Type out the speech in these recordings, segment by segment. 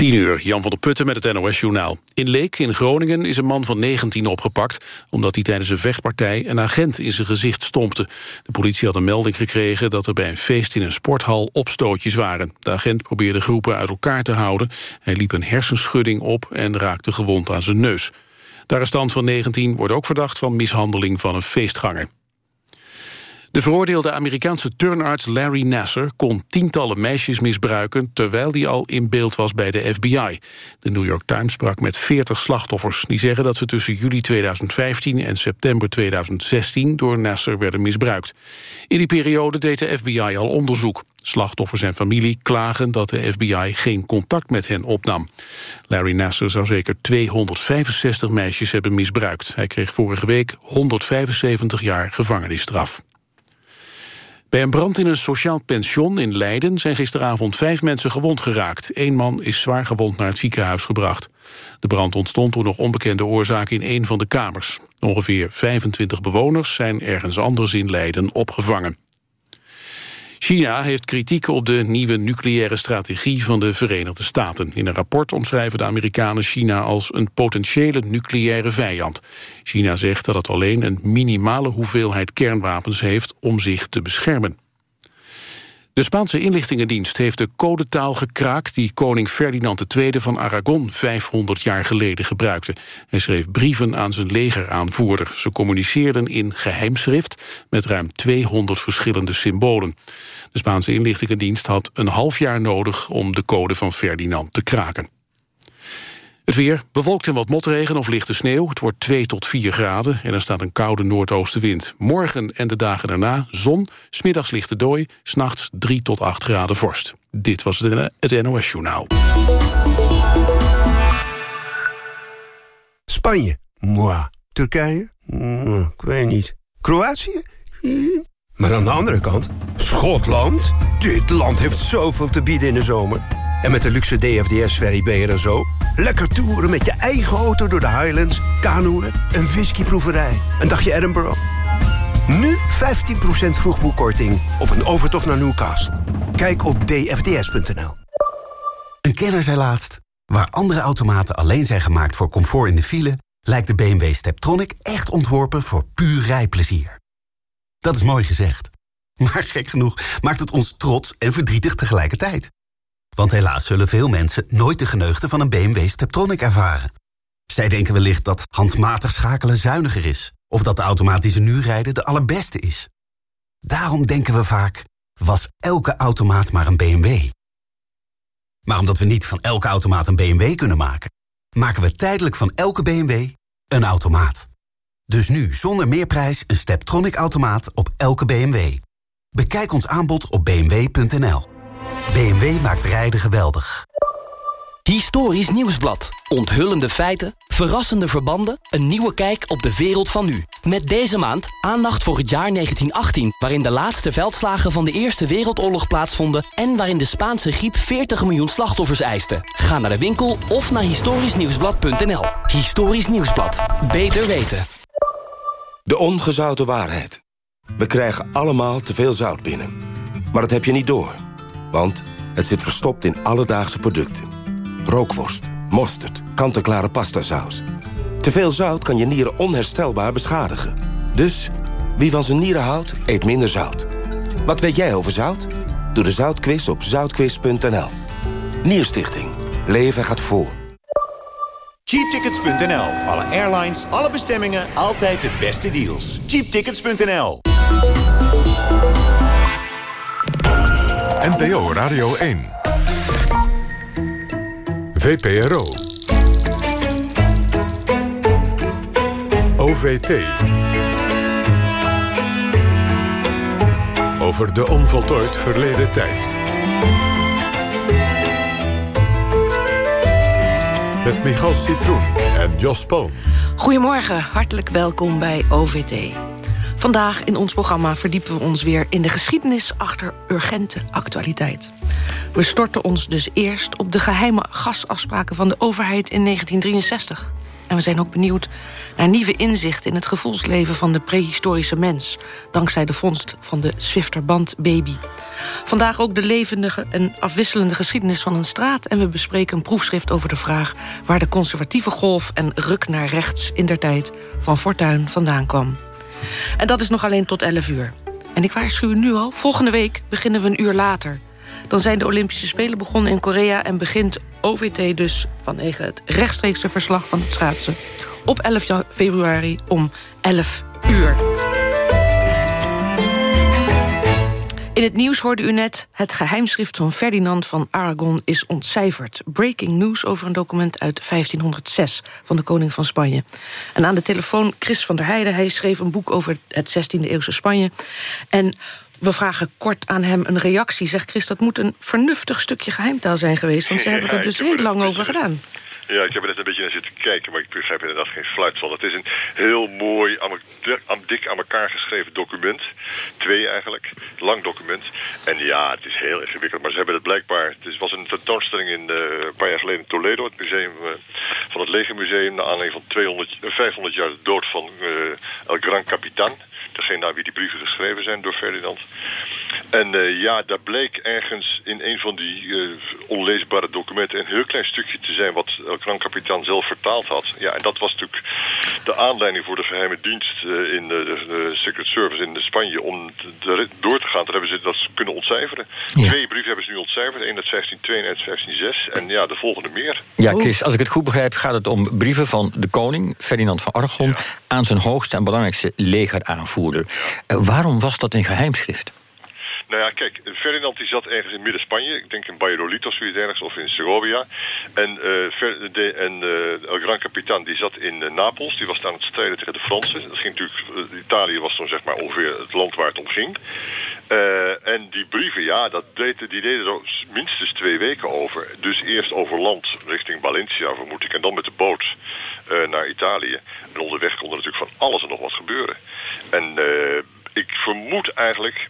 10 uur, Jan van der Putten met het NOS-journaal. In Leek in Groningen is een man van 19 opgepakt... omdat hij tijdens een vechtpartij een agent in zijn gezicht stompte. De politie had een melding gekregen dat er bij een feest in een sporthal opstootjes waren. De agent probeerde groepen uit elkaar te houden. Hij liep een hersenschudding op en raakte gewond aan zijn neus. De arrestant van 19 wordt ook verdacht van mishandeling van een feestganger. De veroordeelde Amerikaanse turnarts Larry Nasser kon tientallen meisjes misbruiken terwijl hij al in beeld was bij de FBI. De New York Times sprak met 40 slachtoffers die zeggen dat ze tussen juli 2015 en september 2016 door Nasser werden misbruikt. In die periode deed de FBI al onderzoek. Slachtoffers en familie klagen dat de FBI geen contact met hen opnam. Larry Nasser zou zeker 265 meisjes hebben misbruikt. Hij kreeg vorige week 175 jaar gevangenisstraf. Bij een brand in een sociaal pension in Leiden zijn gisteravond vijf mensen gewond geraakt. Eén man is zwaar gewond naar het ziekenhuis gebracht. De brand ontstond door nog onbekende oorzaak in een van de kamers. Ongeveer 25 bewoners zijn ergens anders in Leiden opgevangen. China heeft kritiek op de nieuwe nucleaire strategie van de Verenigde Staten. In een rapport omschrijven de Amerikanen China als een potentiële nucleaire vijand. China zegt dat het alleen een minimale hoeveelheid kernwapens heeft om zich te beschermen. De Spaanse inlichtingendienst heeft de codetaal gekraakt... die koning Ferdinand II van Aragon 500 jaar geleden gebruikte. Hij schreef brieven aan zijn legeraanvoerder. Ze communiceerden in geheimschrift met ruim 200 verschillende symbolen. De Spaanse inlichtingendienst had een half jaar nodig... om de code van Ferdinand te kraken. Het weer bewolkt en wat motregen of lichte sneeuw. Het wordt 2 tot 4 graden en er staat een koude noordoostenwind. Morgen en de dagen daarna zon, smiddags lichte dooi... s'nachts 3 tot 8 graden vorst. Dit was het NOS-journaal. Spanje? Moi. Turkije? Ik weet niet. Kroatië? Maar aan de andere kant, Schotland? Dit land heeft zoveel te bieden in de zomer. En met de luxe DFDS-ferry ben je er zo. Lekker toeren met je eigen auto door de Highlands, kanoeën, een whiskyproeverij, een dagje Edinburgh. Nu 15% vroegboekkorting op een overtocht naar Newcastle. Kijk op dfds.nl. Een kenner zei laatst... waar andere automaten alleen zijn gemaakt voor comfort in de file... lijkt de BMW Steptronic echt ontworpen voor puur rijplezier. Dat is mooi gezegd. Maar gek genoeg maakt het ons trots en verdrietig tegelijkertijd. Want helaas zullen veel mensen nooit de geneugde van een BMW Steptronic ervaren. Zij denken wellicht dat handmatig schakelen zuiniger is... of dat de ze nu rijden de allerbeste is. Daarom denken we vaak, was elke automaat maar een BMW. Maar omdat we niet van elke automaat een BMW kunnen maken... maken we tijdelijk van elke BMW een automaat. Dus nu zonder meerprijs een Steptronic-automaat op elke BMW. Bekijk ons aanbod op bmw.nl. BMW maakt rijden geweldig. Historisch Nieuwsblad. Onthullende feiten, verrassende verbanden... een nieuwe kijk op de wereld van nu. Met deze maand aandacht voor het jaar 1918... waarin de laatste veldslagen van de Eerste Wereldoorlog plaatsvonden... en waarin de Spaanse griep 40 miljoen slachtoffers eiste. Ga naar de winkel of naar historischnieuwsblad.nl. Historisch Nieuwsblad. Beter weten. De ongezouten waarheid. We krijgen allemaal te veel zout binnen. Maar dat heb je niet door. Want het zit verstopt in alledaagse producten. Rookworst, mosterd, kant-en-klare pastasaus. Te veel zout kan je nieren onherstelbaar beschadigen. Dus, wie van zijn nieren houdt, eet minder zout. Wat weet jij over zout? Doe de zoutquiz op zoutquiz.nl. Nierstichting. Leven gaat voor. Cheaptickets.nl. Alle airlines, alle bestemmingen, altijd de beste deals. Cheaptickets.nl. NPO Radio 1. VPRO. OVT. Over de onvoltooid verleden tijd. Met Michal Citroen en Jos Poon. Goedemorgen, hartelijk welkom bij OVT. Vandaag in ons programma verdiepen we ons weer in de geschiedenis achter urgente actualiteit. We storten ons dus eerst op de geheime gasafspraken van de overheid in 1963. En we zijn ook benieuwd naar nieuwe inzichten in het gevoelsleven van de prehistorische mens... dankzij de vondst van de Swifterband baby. Vandaag ook de levendige en afwisselende geschiedenis van een straat... en we bespreken een proefschrift over de vraag... waar de conservatieve golf en ruk naar rechts in der tijd... van Fortuin vandaan kwam. En dat is nog alleen tot 11 uur. En ik waarschuw u nu al, volgende week beginnen we een uur later. Dan zijn de Olympische Spelen begonnen in Korea... en begint OVT dus vanwege het rechtstreekse verslag van het schaatsen... op 11 februari om 11 uur. In het nieuws hoorde u net... het geheimschrift van Ferdinand van Aragon is ontcijferd. Breaking news over een document uit 1506 van de koning van Spanje. En aan de telefoon Chris van der Heijden. Hij schreef een boek over het 16e-eeuwse Spanje. En we vragen kort aan hem een reactie. Zegt Chris, dat moet een vernuftig stukje geheimtaal zijn geweest... want ze hebben er dus heel lang over gedaan. Ja, ik heb er net een beetje naar zitten kijken, maar ik begrijp inderdaad geen fluit van. Het is een heel mooi, dik aan elkaar geschreven document. Twee eigenlijk, lang document. En ja, het is heel ingewikkeld, maar ze hebben het blijkbaar... Het was een tentoonstelling in, uh, een paar jaar geleden in Toledo, het museum uh, van het Legermuseum... naar aanleiding van 200, 500 jaar de dood van El Gran Capitan degene naar wie die brieven geschreven zijn door Ferdinand. En uh, ja, daar bleek ergens in een van die uh, onleesbare documenten... een heel klein stukje te zijn wat El Gran Capitan zelf vertaald had. Ja, en dat was natuurlijk de aanleiding voor de geheime dienst... Uh, in de, de, Secret Service in Spanje om de, door te gaan. Daar hebben ze dat kunnen ontcijferen. Ja. Twee brieven hebben ze nu ontcijferd. Eén uit 1502 en uit 1506. En ja, de volgende meer. Ja, Chris, als ik het goed begrijp gaat het om brieven van de koning... Ferdinand van Aragon, ja. aan zijn hoogste en belangrijkste legeraanvoerder. Ja. waarom was dat een geheimschrift? Nou ja, kijk, Ferdinand die zat ergens in midden-Spanje. Ik denk in Valladolid of zoiets ergens, of in Segovia. En, uh, de, en El Gran Capitan die zat in Napels. Die was aan het strijden tegen de Fransen. Dat ging natuurlijk, Italië was dan zeg maar ongeveer het land waar het om ging. en die brieven, ja, dat deed, die deden er minstens twee weken over. Dus eerst over land richting Valencia, vermoed ik. En dan met de boot naar Italië. En onderweg kon er natuurlijk van alles en nog wat gebeuren. En ik vermoed eigenlijk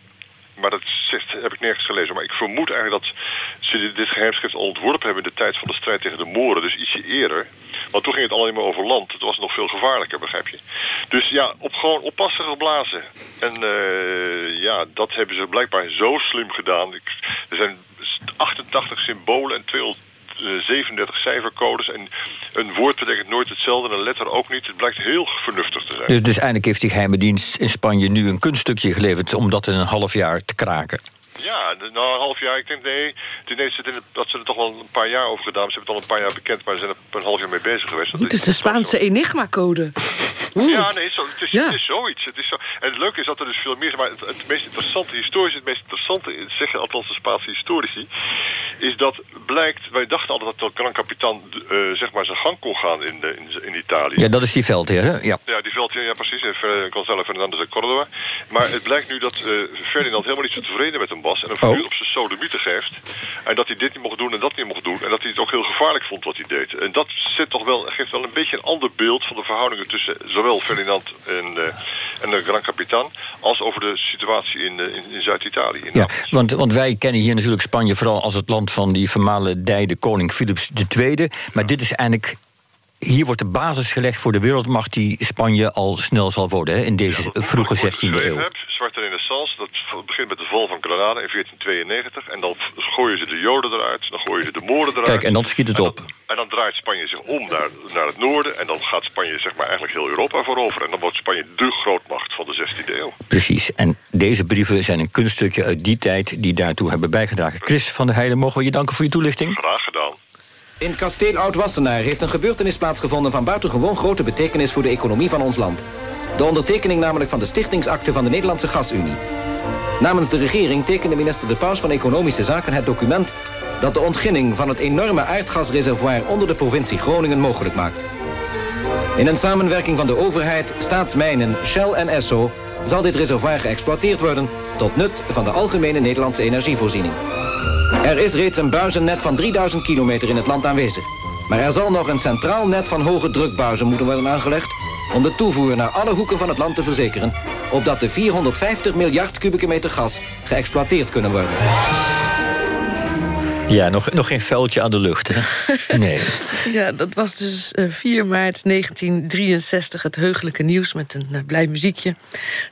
maar dat zegt, heb ik nergens gelezen. Maar ik vermoed eigenlijk dat ze dit geheimschrift al ontworpen hebben... in de tijd van de strijd tegen de Moren, dus ietsje eerder. Want toen ging het alleen maar over land. Het was nog veel gevaarlijker, begrijp je. Dus ja, op gewoon oppassen geblazen. En uh, ja, dat hebben ze blijkbaar zo slim gedaan. Er zijn 88 symbolen en 200 37 cijfercodes. En een woord betekent nooit hetzelfde, een letter ook niet. Het blijkt heel vernuftig te zijn. Dus, dus eindelijk heeft die geheime dienst in Spanje nu een kunststukje geleverd... om dat in een half jaar te kraken. Ja, na een half jaar. Ik denk nee, nee dat ze er toch wel een paar jaar over gedaan. Ze hebben het al een paar jaar bekend, maar ze zijn er een half jaar mee bezig geweest. Dat het is de Spaanse enigma-code. Ja, nee, zo, het, is, ja. het is zoiets. Het is zo, en het leuke is dat er dus veel meer is. Maar het, het meest interessante, historisch het meest interessante, zeggen althans de Spaanse historici, is dat blijkt, wij dachten altijd dat El Gran Capitan uh, zeg maar zijn gang kon gaan in, in, in, Italië. Ja, dat is die veldheer, hè? Ja, ja die veldheer, ja precies. Gonzalo Fernandez de Córdoba. Maar het blijkt nu dat uh, Ferdinand helemaal niet zo tevreden met hem was. En hem voortdurend oh. op zijn sodomieten geeft. En dat hij dit niet mocht doen en dat niet mocht doen. En dat hij het ook heel gevaarlijk vond wat hij deed. En dat zet toch wel, geeft wel een beetje een ander beeld van de verhoudingen tussen zowel Ferdinand en, uh, en de Gran Capitan... als over de situatie in, in, in Zuid-Italië. Ja, want, want wij kennen hier natuurlijk Spanje vooral als het land van die vermalendijde koning Philips II. Maar dit is eigenlijk hier wordt de basis gelegd voor de wereldmacht die Spanje al snel zal worden hè, in deze ja, vroege 16e eeuw. Heb, Zwarte Renaissance, dat begint met de val van Granada in 1492 en dan gooien ze de Joden eruit, dan gooien ze de Moorden eruit. Kijk, en dan schiet het en op. Dan, en dan draait Spanje zich om naar, naar het noorden en dan gaat Spanje zeg maar eigenlijk heel Europa veroveren en dan wordt Spanje de grootmacht van de 16e eeuw. Precies, en deze brieven zijn een kunststukje uit die tijd die daartoe hebben bijgedragen. Chris van der Heijden, mogen we je danken voor je toelichting? Graag gedaan. In kasteel Oud-Wassenaar heeft een gebeurtenis plaatsgevonden... van buitengewoon grote betekenis voor de economie van ons land. De ondertekening namelijk van de stichtingsakte van de Nederlandse Gasunie. Namens de regering tekende minister De Paus van Economische Zaken het document... dat de ontginning van het enorme aardgasreservoir onder de provincie Groningen mogelijk maakt. In een samenwerking van de overheid, staatsmijnen, Shell en Esso... zal dit reservoir geëxploiteerd worden tot nut van de algemene Nederlandse energievoorziening. Er is reeds een buizennet van 3000 kilometer in het land aanwezig. Maar er zal nog een centraal net van hoge drukbuizen moeten worden aangelegd... om de toevoer naar alle hoeken van het land te verzekeren... opdat de 450 miljard kubieke meter gas geëxploiteerd kunnen worden. Ja, nog, nog geen vuiltje aan de lucht, hè? Nee. Ja, dat was dus eh, 4 maart 1963 het heugelijke nieuws... met een eh, blij muziekje.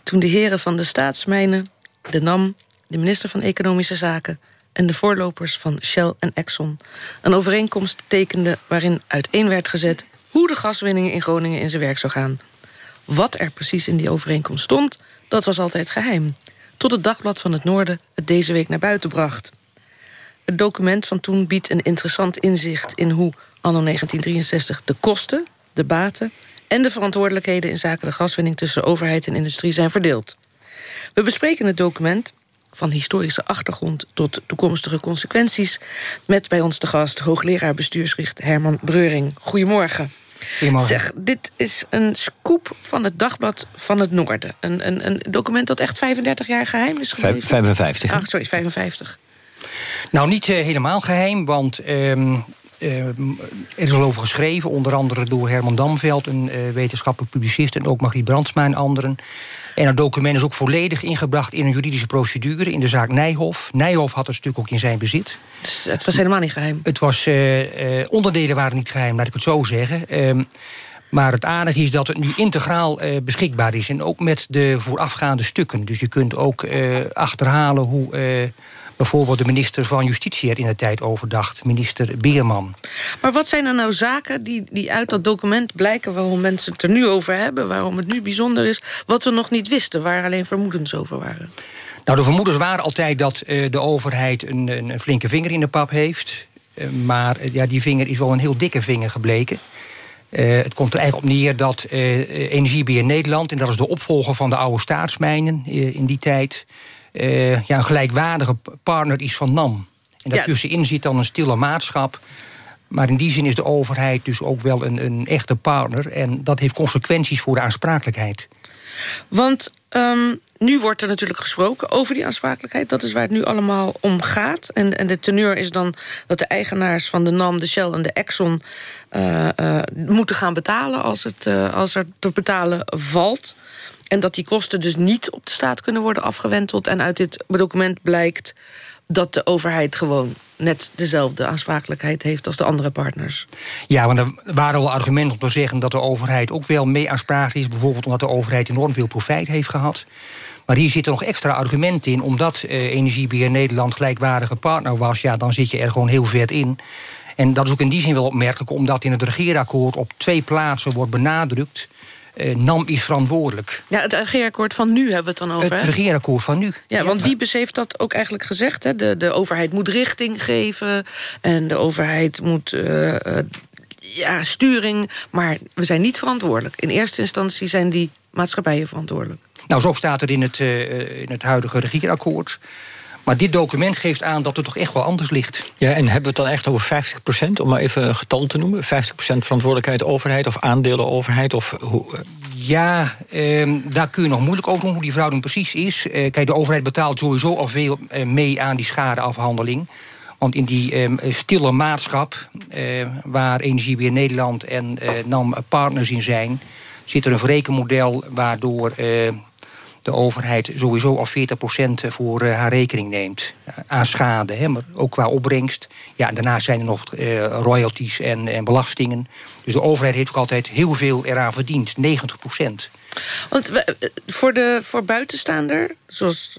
Toen de heren van de staatsmijnen, de NAM... de minister van Economische Zaken... en de voorlopers van Shell en Exxon... een overeenkomst tekenden waarin uiteen werd gezet... hoe de gaswinning in Groningen in zijn werk zou gaan. Wat er precies in die overeenkomst stond, dat was altijd geheim. Tot het Dagblad van het Noorden het deze week naar buiten bracht. Het document van toen biedt een interessant inzicht in hoe anno 1963 de kosten, de baten en de verantwoordelijkheden in zaken de gaswinning tussen overheid en industrie zijn verdeeld. We bespreken het document van historische achtergrond tot toekomstige consequenties met bij ons de gast hoogleraar bestuursrecht Herman Breuring. Goedemorgen. Goedemorgen. Zeg, dit is een scoop van het Dagblad van het Noorden. Een, een, een document dat echt 35 jaar geheim is gebleven. 55. Ach, sorry, 55. Nou, niet eh, helemaal geheim, want ehm, ehm, er is al over geschreven... onder andere door Herman Damveld, een eh, wetenschappelijk publicist... en ook Margriet Brandsma en anderen. En het document is ook volledig ingebracht in een juridische procedure... in de zaak Nijhoff. Nijhoff had het stuk ook in zijn bezit. Dus het was helemaal niet geheim. Het was, eh, eh, onderdelen waren niet geheim, laat ik het zo zeggen... Ehm, maar het aardige is dat het nu integraal eh, beschikbaar is. En ook met de voorafgaande stukken. Dus je kunt ook achterhalen hoe bijvoorbeeld de minister van Justitie er in de tijd over dacht. Minister Beerman. Maar wat zijn er nou zaken die, die uit dat document blijken... waarom mensen het er nu over hebben, waarom het nu bijzonder is... wat we nog niet wisten, waar alleen vermoedens over waren? Nou, de vermoedens waren altijd dat eh, de overheid een, een, een flinke vinger in de pap heeft. Eh, maar eh, ja, die vinger is wel een heel dikke vinger gebleken. Het komt er eigenlijk op neer dat eh Energiebeheer Nederland... en dat is de opvolger van de oude staatsmijnen in die tijd... eh, ja, een gelijkwaardige partner is van NAM. En daartussenin zit dan een stille maatschap... Maar in die zin is de overheid dus ook wel een, een echte partner... en dat heeft consequenties voor de aansprakelijkheid. Want ehm, nu wordt er natuurlijk gesproken over die aansprakelijkheid. Dat is waar het nu allemaal om gaat. En, en de teneur is dan dat de eigenaars van de NAM, de Shell en de Exxon... eh, eh, moeten gaan betalen als, het, als er te betalen valt. En dat die kosten dus niet op de staat kunnen worden afgewenteld. En uit dit document blijkt dat de overheid gewoon net dezelfde aansprakelijkheid heeft als de andere partners. Ja, want er waren wel argumenten om te zeggen dat de overheid ook wel mee aansprakelijk is. Bijvoorbeeld omdat de overheid enorm veel profijt heeft gehad. Maar hier zitten nog extra argumenten in. Omdat eh, Energiebeheer Nederland gelijkwaardige partner was... ja, dan zit je er gewoon heel vet in. En dat is ook in die zin wel opmerkelijk... omdat in het regeerakkoord op twee plaatsen wordt benadrukt... eh, NAM is verantwoordelijk. Ja, het regeerakkoord van nu hebben we het dan over, Het regeerakkoord van nu. Ja, want Wiebes heeft dat ook eigenlijk gezegd. Hè? De, de overheid moet richting geven en de overheid moet uh, uh, ja, sturing. Maar we zijn niet verantwoordelijk. In eerste instantie zijn die maatschappijen verantwoordelijk. Nou, zo staat het in het, uh, in het huidige regeerakkoord. Maar dit document geeft aan dat het toch echt wel anders ligt. Ja, en hebben we het dan echt over 50%, om maar even een getal te noemen? 50% verantwoordelijkheid overheid of aandelen overheid? Of hoe, Ja, eh, daar kun je nog moeilijk over doen hoe die verhouding precies is. Eh, kijk, de overheid betaalt sowieso al veel eh, mee aan die schadeafhandeling. Want in die eh, stille maatschap, eh, waar Energiebeheer Nederland en eh, NAM partners in zijn... zit er een verrekenmodel waardoor eh, de overheid sowieso al 40% voor eh, haar rekening neemt. Aan schade, hè, maar ook qua opbrengst. Ja, daarnaast zijn er nog eh, royalties en, en belastingen. Dus de overheid heeft ook altijd heel veel eraan verdiend, 90%. Want voor, de, voor buitenstaander, zoals,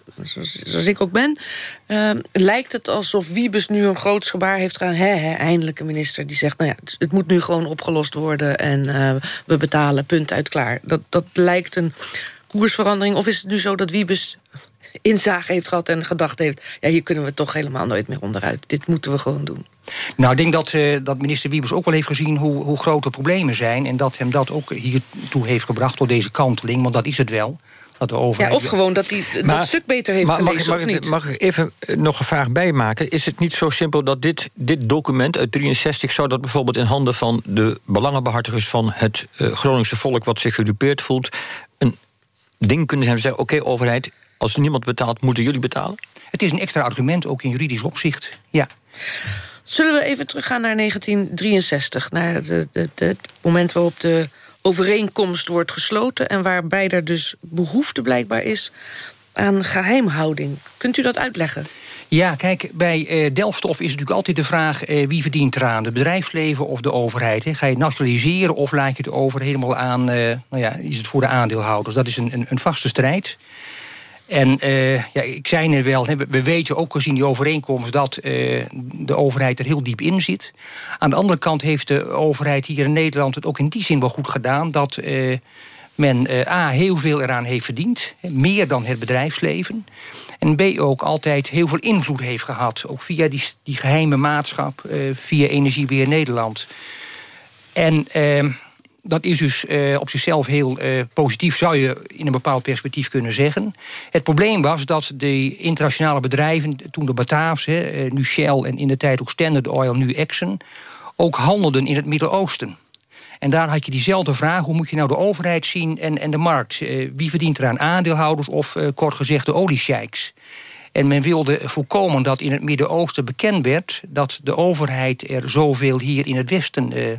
zoals, ik ook ben... Uh, lijkt het alsof Wiebes nu een groot gebaar heeft gedaan. Hè, hè, eindelijk een minister die zegt... nou ja, het, moet nu gewoon opgelost worden en we betalen, punt uit, klaar. Dat, dat lijkt een koersverandering. Of is het nu zo dat Wiebes inzage heeft gehad en gedacht heeft... ja, hier kunnen we toch helemaal nooit meer onderuit. Dit moeten we gewoon doen. Nou, ik denk dat, uh, dat minister Wiebes ook wel heeft gezien hoe, hoe groot de problemen zijn... en dat hem dat ook hiertoe heeft gebracht door deze kanteling, want dat is het wel. Dat de overheid... Ja, of gewoon dat hij maar, dat stuk beter heeft maar, gelezen, mag, of niet? Mag ik even nog een vraag bijmaken? Is het niet zo simpel dat dit, dit document uit 63... zou dat bijvoorbeeld in handen van de belangenbehartigers... van het uh, Groningse volk wat zich gedupeerd voelt... een ding kunnen zijn zeggen... oké, okay, overheid, als niemand betaalt, moeten jullie betalen? Het is een extra argument, ook in juridisch opzicht, ja. Zullen we even teruggaan naar 1963, naar het, het, het moment waarop de overeenkomst wordt gesloten... en waarbij er dus behoefte blijkbaar is aan geheimhouding. Kunt u dat uitleggen? Ja, kijk, bij uh, Delfstof is natuurlijk altijd de vraag... Uh, wie verdient eraan, het bedrijfsleven of de overheid? Ga je het nationaliseren of laat je het over helemaal aan... Uh, nou ja, is het voor de aandeelhouders? Dat is een, een, een vaste strijd. En ja, ik zei net wel, we weten ook gezien die overeenkomst... dat de overheid er heel diep in zit. Aan de andere kant heeft de overheid hier in Nederland... het ook in die zin wel goed gedaan... dat men A, heel veel eraan heeft verdiend. Meer dan het bedrijfsleven. En B ook altijd heel veel invloed heeft gehad. Ook via die, die geheime maatschap, uh, via Energiebeheer Nederland. En uh, dat is dus uh, op zichzelf heel positief, zou je in een bepaald perspectief kunnen zeggen. Het probleem was dat de internationale bedrijven, toen de Bataafs, nu Shell en in de tijd ook Standard Oil, nu Exxon, ook handelden in het Midden-Oosten. En daar had je diezelfde vraag, hoe moet je nou de overheid zien en, en de markt? Uh, wie verdient er aan aandeelhouders of uh, kort gezegd de oliesheiks? En men wilde voorkomen dat in het Midden-Oosten bekend werd... dat de overheid er zoveel hier in het Westen uh,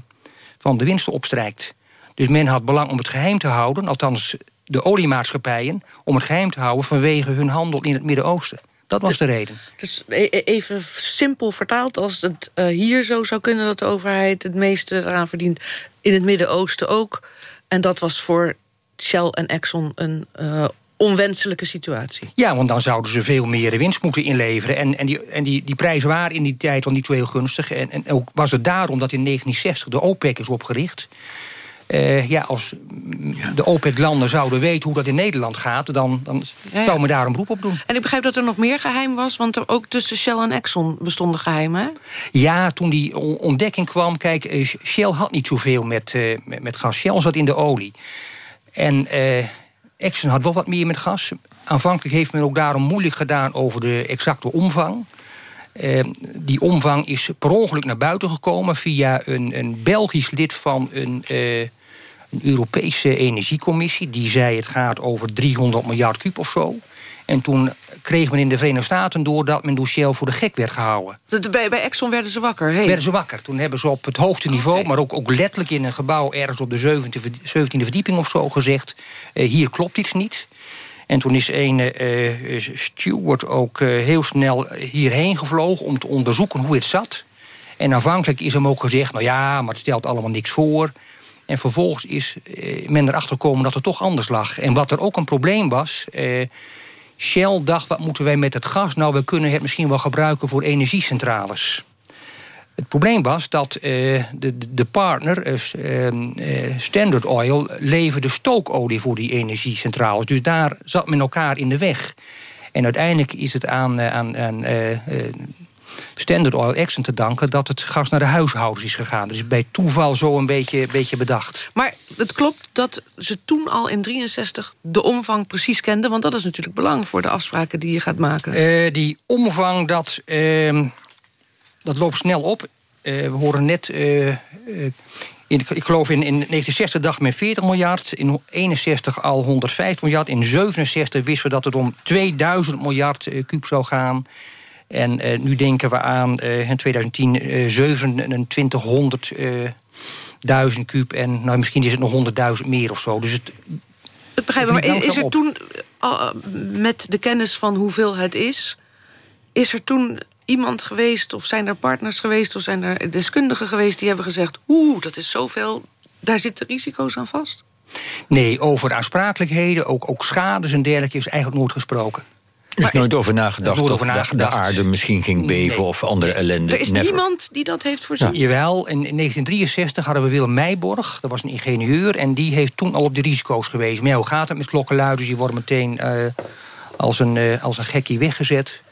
van de winsten opstrijkt. Dus men had belang om het geheim te houden, althans de oliemaatschappijen... om het geheim te houden vanwege hun handel in het Midden-Oosten. Dat was de reden. Dus even simpel vertaald, als het uh, hier zo zou kunnen... dat de overheid het meeste eraan verdient, in het Midden-Oosten ook. En dat was voor Shell en Exxon een uh, onwenselijke situatie. Ja, want dan zouden ze veel meer winst moeten inleveren. En, en, die, en die, die prijzen waren in die tijd al niet zo heel gunstig. En, en ook was het daarom dat in 1960 de OPEC is opgericht... Uh, ja, als de OPEC-landen zouden weten hoe dat in Nederland gaat... dan, dan ja, zou men daar een beroep op doen. En ik begrijp dat er nog meer geheim was... want er ook tussen Shell en Exxon bestonden geheimen, Ja, toen die ontdekking kwam... kijk, eh, Shell had niet zoveel met, uh, met, met, gas. Shell zat in de olie. En uh, Exxon had wel wat meer met gas. Aanvankelijk heeft men ook daarom moeilijk gedaan... over de exacte omvang... Uh, die omvang is per ongeluk naar buiten gekomen... via een, een Belgisch lid van een, uh, een Europese energiecommissie. Die zei het gaat over 300 miljard kub of zo. En toen kreeg men in de Verenigde Staten door dat men door Shell voor de gek werd gehouden. Bij, bij Exxon werden ze wakker? Hey. Werden ze wakker. Toen hebben ze op het hoogste niveau, okay. maar ook, ook letterlijk in een gebouw... ergens op de 17e verdieping of zo gezegd... Uh, hier klopt iets niet. En toen is een uh, steward ook uh, heel snel hierheen gevlogen... om te onderzoeken hoe het zat. En aanvankelijk is hem ook gezegd... nou ja, maar het stelt allemaal niks voor... En vervolgens is men erachter gekomen dat het toch anders lag. En wat er ook een probleem was... Shell dacht, wat moeten wij met het gas? Nou, we kunnen het misschien wel gebruiken voor energiecentrales. Het probleem was dat uh, de, de partner, Standard Oil... leverde stookolie voor die energiecentrales. Dus daar zat men elkaar in de weg. En uiteindelijk is het aan, aan, aan Standard Oil Exxon te danken... dat het gas naar de huishoudens is gegaan. Dus bij toeval zo een beetje, beetje bedacht. Maar het klopt dat ze toen al in 63 de omvang precies kenden... want dat is natuurlijk belangrijk voor de afspraken die je gaat maken. Uh, die omvang, dat, uh, dat loopt snel op. Uh, we horen net... In, ik geloof in, in 1960 dacht men 40 miljard, in 61 al 150 miljard... in 67 wisten we dat het om 2000 miljard kuub zou gaan... En uh, nu denken we aan uh, in 2010 uh, 2700 duizend kuub. En nou, misschien is het nog 100.000 meer of zo. Dus het, het begrijp maar is er toen, met de kennis van hoeveel het is... is er toen iemand geweest, of zijn er partners geweest... of zijn er deskundigen geweest die hebben gezegd... oeh, dat is zoveel, daar zitten risico's aan vast? Nee, over aansprakelijkheden, ook, ook schades en dergelijke... is eigenlijk nooit gesproken. Er is nooit over nagedacht dat de aarde misschien ging beven nee. of andere ellende. Er is Never. niemand die dat heeft voorzien? Ja. Jawel, in 1963 hadden we Willem Meijborg, dat was een ingenieur... en die heeft toen al op de risico's gewezen. Maar ja, hoe gaat het met klokkenluiders? Die worden meteen uh, als, een, uh, als een gekkie weggezet.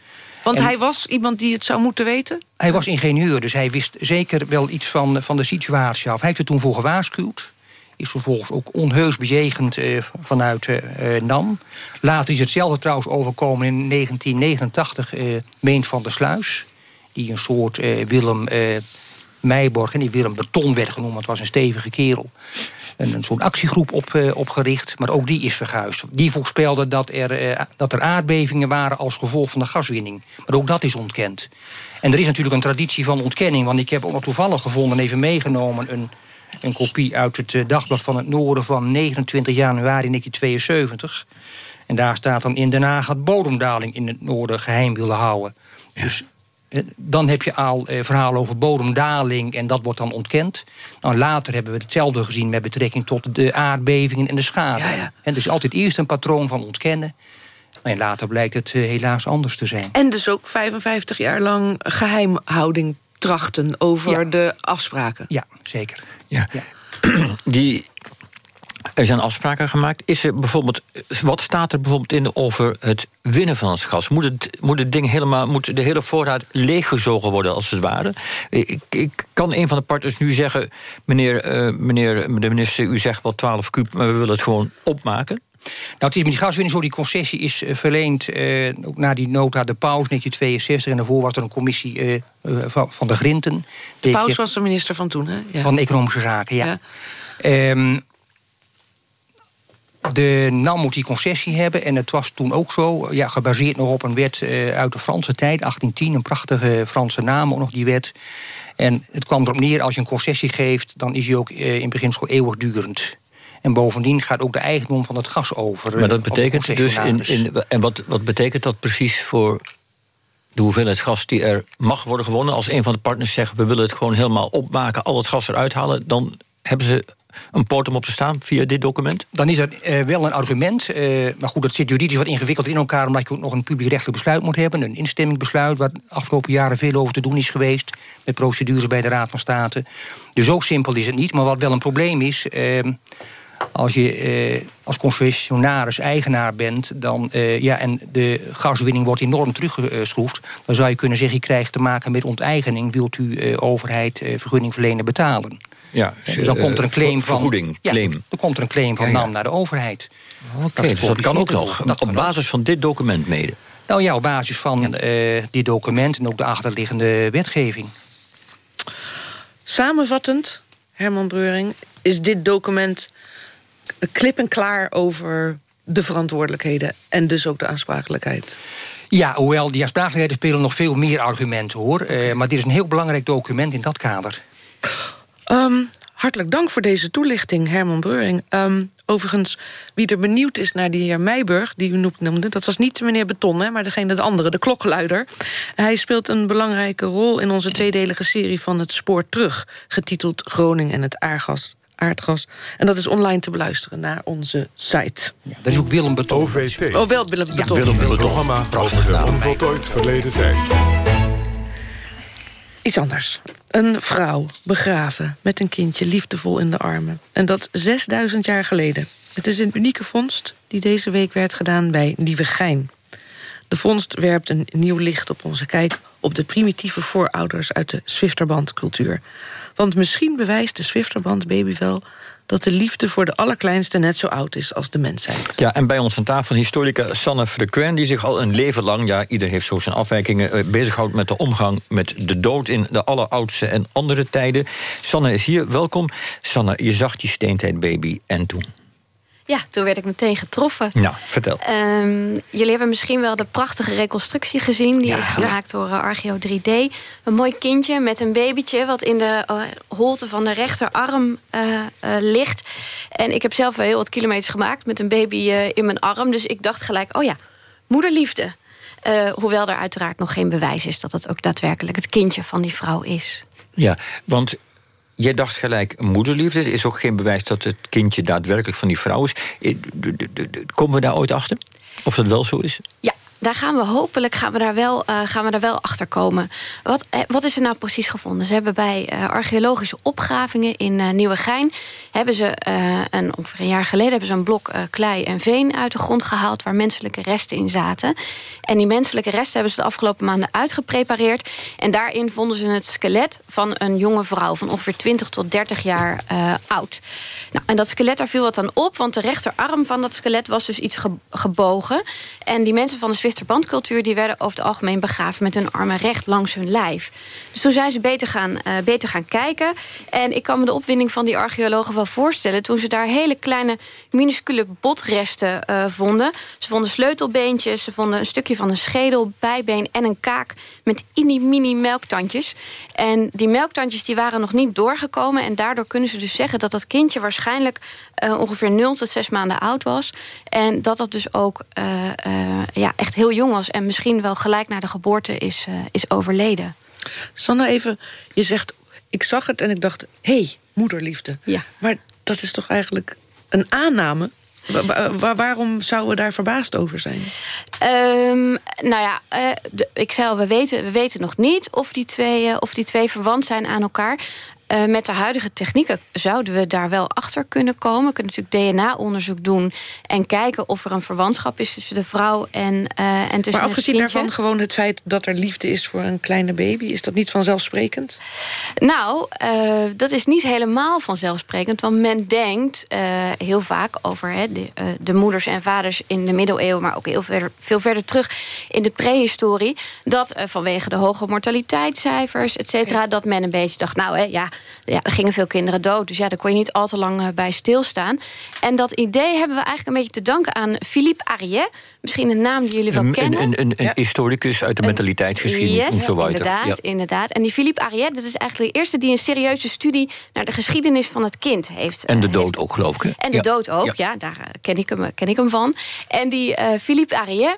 Want en hij was iemand die het zou moeten weten? Hij was ingenieur, dus hij wist zeker wel iets van, van de situatie af. Hij heeft er toen voor gewaarschuwd is vervolgens ook onheus bejegend uh, vanuit uh, NAM. Later is hetzelfde trouwens overkomen in 1989, uh, Meent van der Sluis... die een soort Willem Meijborg en die Willem Beton werd genoemd... het was een stevige kerel. Een, een soort actiegroep op, opgericht, maar ook die is verguisd. Die voorspelde dat er, dat er aardbevingen waren als gevolg van de gaswinning. Maar ook dat is ontkend. En er is natuurlijk een traditie van ontkenning... want ik heb ook toevallig gevonden, even meegenomen... een een kopie uit het eh, Dagblad van het Noorden van 29 januari 1972. En daar staat dan in Den Haag bodemdaling in het noorden geheim willen houden. Dus eh, dan heb je al eh, verhalen over bodemdaling en dat wordt dan ontkend. Nou, later hebben we hetzelfde gezien met betrekking tot de aardbevingen en de schade. Ja, ja. En dus altijd eerst een patroon van ontkennen. En later blijkt het eh, helaas anders te zijn. En dus ook 55 jaar lang geheimhouding trachten over Ja. de afspraken. Ja, zeker. Ja. Die, er zijn afspraken gemaakt. Is er bijvoorbeeld, wat staat er bijvoorbeeld in over het winnen van het gas? Moet, het, moet, het ding helemaal, moet de hele voorraad leeggezogen worden, als het ware? Ik, ik kan een van de partners nu zeggen... Meneer, eh, meneer de minister, u zegt wel 12 kuub... maar we willen het gewoon opmaken. Nou, het is met die gaswinning zo, die concessie is eh, verleend... eh, ook na die nota de paus 1962... en daarvoor was er een commissie eh, van, van de Grinten. De paus was de minister van toen, hè? Ja. Van Economische Zaken, ja. Ja. Ehm, de NAM moet die concessie hebben. En het was toen ook zo, ja, gebaseerd nog op een wet uit de Franse tijd, 1810. Een prachtige Franse naam, ook nog die wet. En het kwam erop neer, als je een concessie geeft... dan is die ook in beginsel eeuwigdurend. En bovendien gaat ook de eigendom van het gas over. eh, Maar dat de betekent dus... In, in, en wat, wat betekent dat precies voor de hoeveelheid gas die er mag worden gewonnen? Als een van de partners zegt, we willen het gewoon helemaal opmaken... al het gas eruit halen, dan hebben ze een poot om op te staan via dit document? Dan is er eh, wel een argument. eh, maar goed, dat zit juridisch wat ingewikkeld in elkaar... omdat je ook nog een publiekrechtelijk besluit moet hebben. Een instemmingsbesluit, waar de afgelopen jaren veel over te doen is geweest... met procedures bij de Raad van State. Dus zo simpel is het niet. Maar wat wel een probleem is... eh, als je eh, als concessionaris eigenaar bent... Dan, eh, ja, en de gaswinning wordt enorm teruggeschroefd... dan zou je kunnen zeggen, je krijgt te maken met onteigening... wilt u eh, overheid eh, vergunning verlenen betalen. Ja, dus dan komt er een claim van... vergoeding, Ja, claim. dan komt er een claim van Ja, ja. NAM naar de overheid. Oké, dus dat kan ook nog. Dat op basis van dit document mede. Nou ja, op basis van eh, dit document en ook de achterliggende wetgeving. Samenvattend, Herman Breuring, is dit document klip en klaar over de verantwoordelijkheden en dus ook de aansprakelijkheid. Ja, hoewel die aansprakelijkheden spelen nog veel meer argumenten hoor. Eh, maar dit is een heel belangrijk document in dat kader. Ehm, hartelijk dank voor deze toelichting, Herman Breuring. Ehm, overigens, wie er benieuwd is naar die heer Meijburg, die u noem- noemde... dat was niet meneer Beton, hè, maar degene, de andere, de klokkenluider. Hij speelt een belangrijke rol in onze tweedelige serie van Het Spoor Terug... getiteld Groningen en het aardgas. Aardgas. En dat is online te beluisteren naar onze site. Dat is ook Willem Beton. OVT. Oh, wel Willem Beton. Een programma over de onvoltooid verleden tijd. Iets anders. Een vrouw begraven met een kindje liefdevol in de armen. En dat 6000 jaar geleden. Het is een unieke vondst die deze week werd gedaan bij Nieuwegein. De vondst werpt een nieuw licht op onze kijk... op de primitieve voorouders uit de Zwifterbandcultuur. Want misschien bewijst de Zwifterband-baby wel... dat de liefde voor de allerkleinste net zo oud is als de mensheid. Ja, en bij ons aan tafel historica Sanne Frequent... die zich al een leven lang, ja, ieder heeft zo zijn afwijkingen... eh, bezighoudt met de omgang met de dood in de alleroudste en andere tijden. Sanne is hier, welkom. Sanne, je zag die steentijdbaby en toen? Ja, toen werd ik meteen getroffen. Nou, vertel. Ehm, jullie hebben misschien wel de prachtige reconstructie gezien. Die is gemaakt door uh, Archeo 3D. Een mooi kindje met een babytje... wat in de uh, holte van de rechterarm uh, ligt. En ik heb zelf wel heel wat kilometers gemaakt... met een baby in mijn arm. Dus ik dacht gelijk, oh ja, moederliefde. hoewel er uiteraard nog geen bewijs is... dat het ook daadwerkelijk het kindje van die vrouw is. Ja, want Jij dacht gelijk moederliefde. Er is ook geen bewijs dat het kindje daadwerkelijk van die vrouw is. Komen we daar ooit achter? Of dat wel zo is? Ja, daar gaan we hopelijk gaan we daar wel, uh, gaan we daar wel achter komen. Wat, eh, wat is er nou precies gevonden? Ze hebben bij uh, archeologische opgravingen in uh, Nieuwegein... hebben ze een, ongeveer een jaar geleden hebben ze een blok klei en veen uit de grond gehaald... waar menselijke resten in zaten. En die menselijke resten hebben ze de afgelopen maanden uitgeprepareerd. En daarin vonden ze het skelet van een jonge vrouw... van ongeveer 20 tot 30 jaar oud. Nou, en dat skelet, daar viel wat aan op... want de rechterarm van dat skelet was dus iets ge gebogen. En die mensen van de Zwifterbandcultuur... die werden over het algemeen begraven met hun armen recht langs hun lijf. Dus toen zijn ze beter gaan, uh, beter gaan kijken. En ik kan me de opwinding van die archeologen wel voorstellen... toen ze daar hele kleine, minuscule botresten uh, vonden. Ze vonden sleutelbeentjes, ze vonden een stukje van een schedel, bijbeen... en een kaak met mini-mini melktandjes. En die melktandjes die waren nog niet doorgekomen... en daardoor kunnen ze dus zeggen dat dat kindje waarschijnlijk... Uh, ongeveer 0 tot 6 maanden oud was. En dat dat dus ook ja, echt heel jong was... en misschien wel gelijk na de geboorte is, is overleden. Sanne, even, je zegt, ik zag het en ik dacht... hé, hey, moederliefde. Ja. Maar dat is toch eigenlijk een aanname? waarom zouden we daar verbaasd over zijn? Um, nou ja, uh, de, ik zei al, we weten, we weten nog niet of die twee, uh, of die twee verwant zijn aan elkaar. Uh, met de huidige technieken zouden we daar wel achter kunnen komen. We kunnen natuurlijk DNA-onderzoek doen en kijken of er een verwantschap is tussen de vrouw en, uh, en tussen Maar afgezien daarvan gewoon het feit dat er liefde is voor een kleine baby, is dat niet vanzelfsprekend? Nou, uh, dat is niet helemaal vanzelfsprekend, want men denkt heel vaak over de, de, moeders en vaders in de middeleeuwen, maar ook heel verder, veel verder terug in de prehistorie, dat vanwege de hoge mortaliteitscijfers, et cetera, dat men een beetje dacht, nou hè, ja ja, er gingen veel kinderen dood. Dus ja, daar kon je niet al te lang eh, bij stilstaan. En dat idee hebben we eigenlijk een beetje te danken aan Philippe Ariet. Misschien een naam die jullie wel een, kennen. Een, een, een historicus uit de mentaliteitsgeschiedenis yes, en zo weiter. Inderdaad, ja. inderdaad. En die Philippe Ariet, dat is eigenlijk de eerste die een serieuze studie... naar de geschiedenis van het kind heeft. En de uh, dood heeft. ook, geloof ik. Hè? En de ja. dood ook, ja. ja daar uh, ken, ik hem, ken ik hem van. En die uh, Philippe Ariet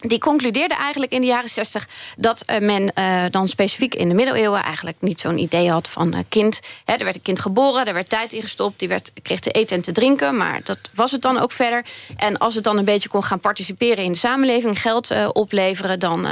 die concludeerde eigenlijk in de jaren 60 dat uh, men uh, dan specifiek in de middeleeuwen eigenlijk niet zo'n idee had van uh, kind. Hè, er werd een kind geboren, er werd tijd ingestopt, die werd, kreeg te eten en te drinken, maar dat was het dan ook verder. En als het dan een beetje kon gaan participeren in de samenleving, geld opleveren, dan,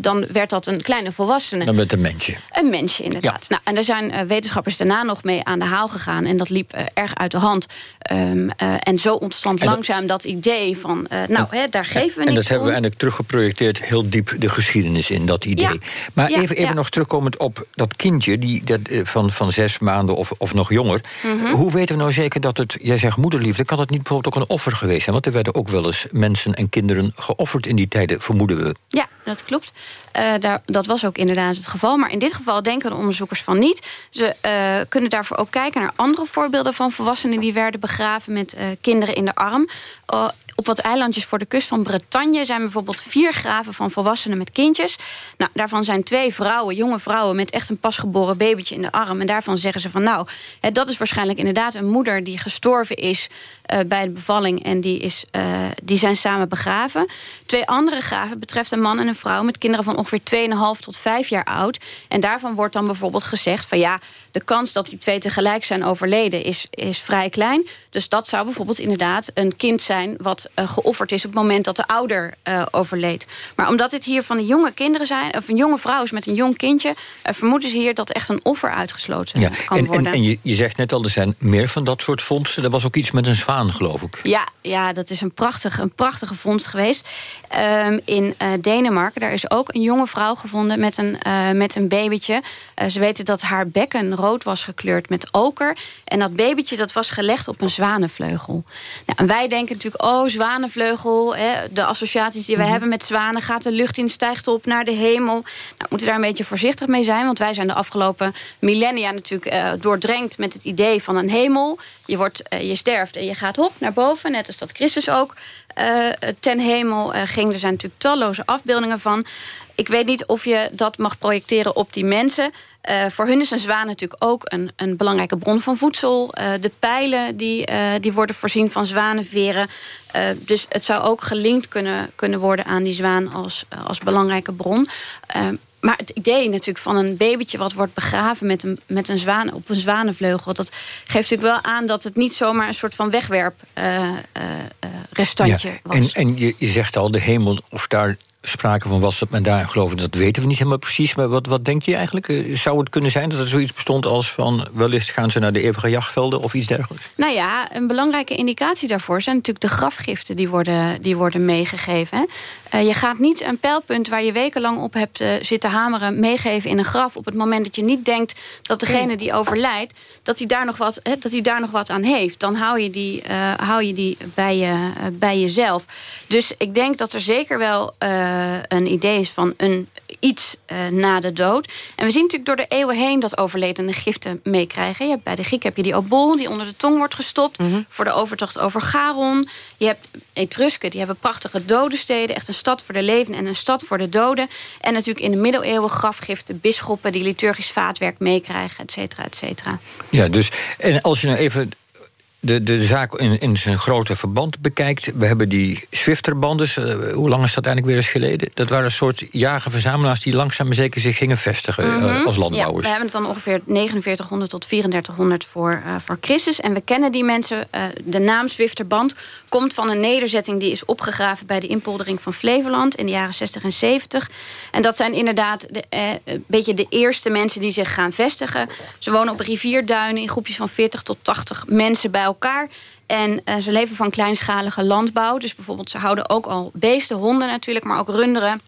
dan werd dat een kleine volwassene. Dan werd een mensje. Een mensje, inderdaad. Ja. Nou, en daar zijn wetenschappers daarna nog mee aan de haal gegaan en dat liep erg uit de hand. Um, en zo ontstond en langzaam dat, idee van, nou, hè, daar geven we en niks dat hebben we eigenlijk teruggeprojecteerd heel diep de geschiedenis in, dat idee. Ja, maar ja, even, even ja. nog terugkomend op dat kindje die, dat, van, van zes maanden of, of nog jonger. Mm -hmm. Hoe weten we nou zeker dat het, jij zegt moederliefde... kan het niet bijvoorbeeld ook een offer geweest zijn? Want er werden ook wel eens mensen en kinderen geofferd in die tijden, vermoeden we. Ja, dat klopt. Uh, daar, dat was ook inderdaad het geval. Maar in dit geval denken de onderzoekers van niet. Ze uh, kunnen daarvoor ook kijken naar andere voorbeelden van volwassenen... die werden begraven met uh, kinderen in de arm. Uh, op wat eilandjes voor de kust van Bretagne... zijn bijvoorbeeld vier graven van volwassenen met kindjes. Nou, daarvan zijn twee vrouwen, jonge vrouwen... met echt een pasgeboren babytje in de arm. En daarvan zeggen ze van nou, hè, dat is waarschijnlijk inderdaad een moeder... die gestorven is uh, bij de bevalling en die, is, uh, die zijn samen begraven. Twee andere graven betreft een man en een vrouw... met kinderen van ongeveer 2,5 tot 5 jaar oud. En daarvan wordt dan bijvoorbeeld gezegd van ja... de kans dat die twee tegelijk zijn overleden is, is vrij klein. Dus dat zou bijvoorbeeld inderdaad een kind zijn... wat uh, geofferd is op het moment dat de ouder overleed. Maar omdat dit hier van de jonge kinderen zijn... of een jonge vrouw is met een jong kindje... vermoeden ze hier dat echt een offer uitgesloten ja. kan en, worden. En, en je, je zegt net al, er zijn meer van dat soort fondsen. Er was ook iets met een zwaan, geloof ik. Ja, ja dat is een, prachtig, een prachtige vondst geweest. Um, in uh, Denemarken, daar is ook een jonge vrouw gevonden met een, uh, met een babytje. Uh, ze weten dat haar bekken rood was gekleurd met oker. En dat babytje dat was gelegd op een zwanenvleugel. Nou, en wij denken natuurlijk, oh, zwanenvleugel. Hè, de associaties die we mm -hmm. hebben met zwanen. Gaat de lucht in, stijgt op naar de hemel. Nou, we moeten daar een beetje voorzichtig mee zijn. Want wij zijn de afgelopen millennia natuurlijk doordrenkt met het idee van een hemel. Je, wordt, je sterft en je gaat hop naar boven. Net als dat Christus ook uh, ten hemel uh, ging. Er zijn natuurlijk talloze afbeeldingen van. Ik weet niet of je dat mag projecteren op die mensen. Uh, voor hun is een zwaan natuurlijk ook een, een belangrijke bron van voedsel. Uh, de pijlen die, uh, die worden voorzien van zwanenveren. dus het zou ook gelinkt kunnen, kunnen worden aan die zwaan als, als belangrijke bron. maar het idee natuurlijk van een babytje wat wordt begraven met een, met een zwaan, op een zwanenvleugel... dat geeft natuurlijk wel aan dat het niet zomaar een soort van wegwerp restantje ja, was. En, en je, je zegt al, de hemel, of daar sprake van was dat men daar geloofde, dat weten we niet helemaal precies. Maar wat, wat denk je eigenlijk? Zou het kunnen zijn dat er zoiets bestond als van... wellicht gaan ze naar de eeuwige jachtvelden of iets dergelijks? Nou ja, een belangrijke indicatie daarvoor zijn natuurlijk de grafgiften... die worden, die worden meegegeven. Uh, je gaat niet een pijlpunt waar je wekenlang op hebt uh, zitten hameren... meegeven in een graf op het moment dat je niet denkt... dat degene die overlijdt, dat hij daar nog wat, dat hij daar nog wat aan heeft. Dan hou je die, uh, hou je die bij, je, bij jezelf. Dus ik denk dat er zeker wel een idee is van een iets uh, na de dood. En we zien natuurlijk door de eeuwen heen dat overledenen giften meekrijgen. Je hebt, bij de Grieken heb je die obol die onder de tong wordt gestopt... Mhm. voor de overtocht over Charon. Je hebt Etrusken, die hebben prachtige dodensteden. Echt een stad voor de leven en een stad voor de doden. En natuurlijk in de middeleeuwen grafgiften, bisschoppen... die liturgisch vaatwerk meekrijgen, et cetera, et cetera. Ja, dus en als je nou even de, de zaak in, in zijn grote verband bekijkt... we hebben die Swifterbanden, uh, hoe lang is dat eigenlijk weer eens geleden? Dat waren een soort jager-verzamelaars... die langzaam maar zeker zich gingen vestigen mm -hmm. uh, als landbouwers. Ja, we hebben het dan ongeveer 4900 tot 3400 voor, uh, voor Christus. En we kennen die mensen. de naam Swifterband komt van een nederzetting... die is opgegraven bij de inpoldering van Flevoland... in de jaren 60 en 70. En dat zijn inderdaad de, een beetje de eerste mensen die zich gaan vestigen. Ze wonen op rivierduinen in groepjes van 40 tot 80 mensen bij elkaar. En uh, ze leven van kleinschalige landbouw. Dus bijvoorbeeld ze houden ook al beesten, honden natuurlijk, maar ook runderen.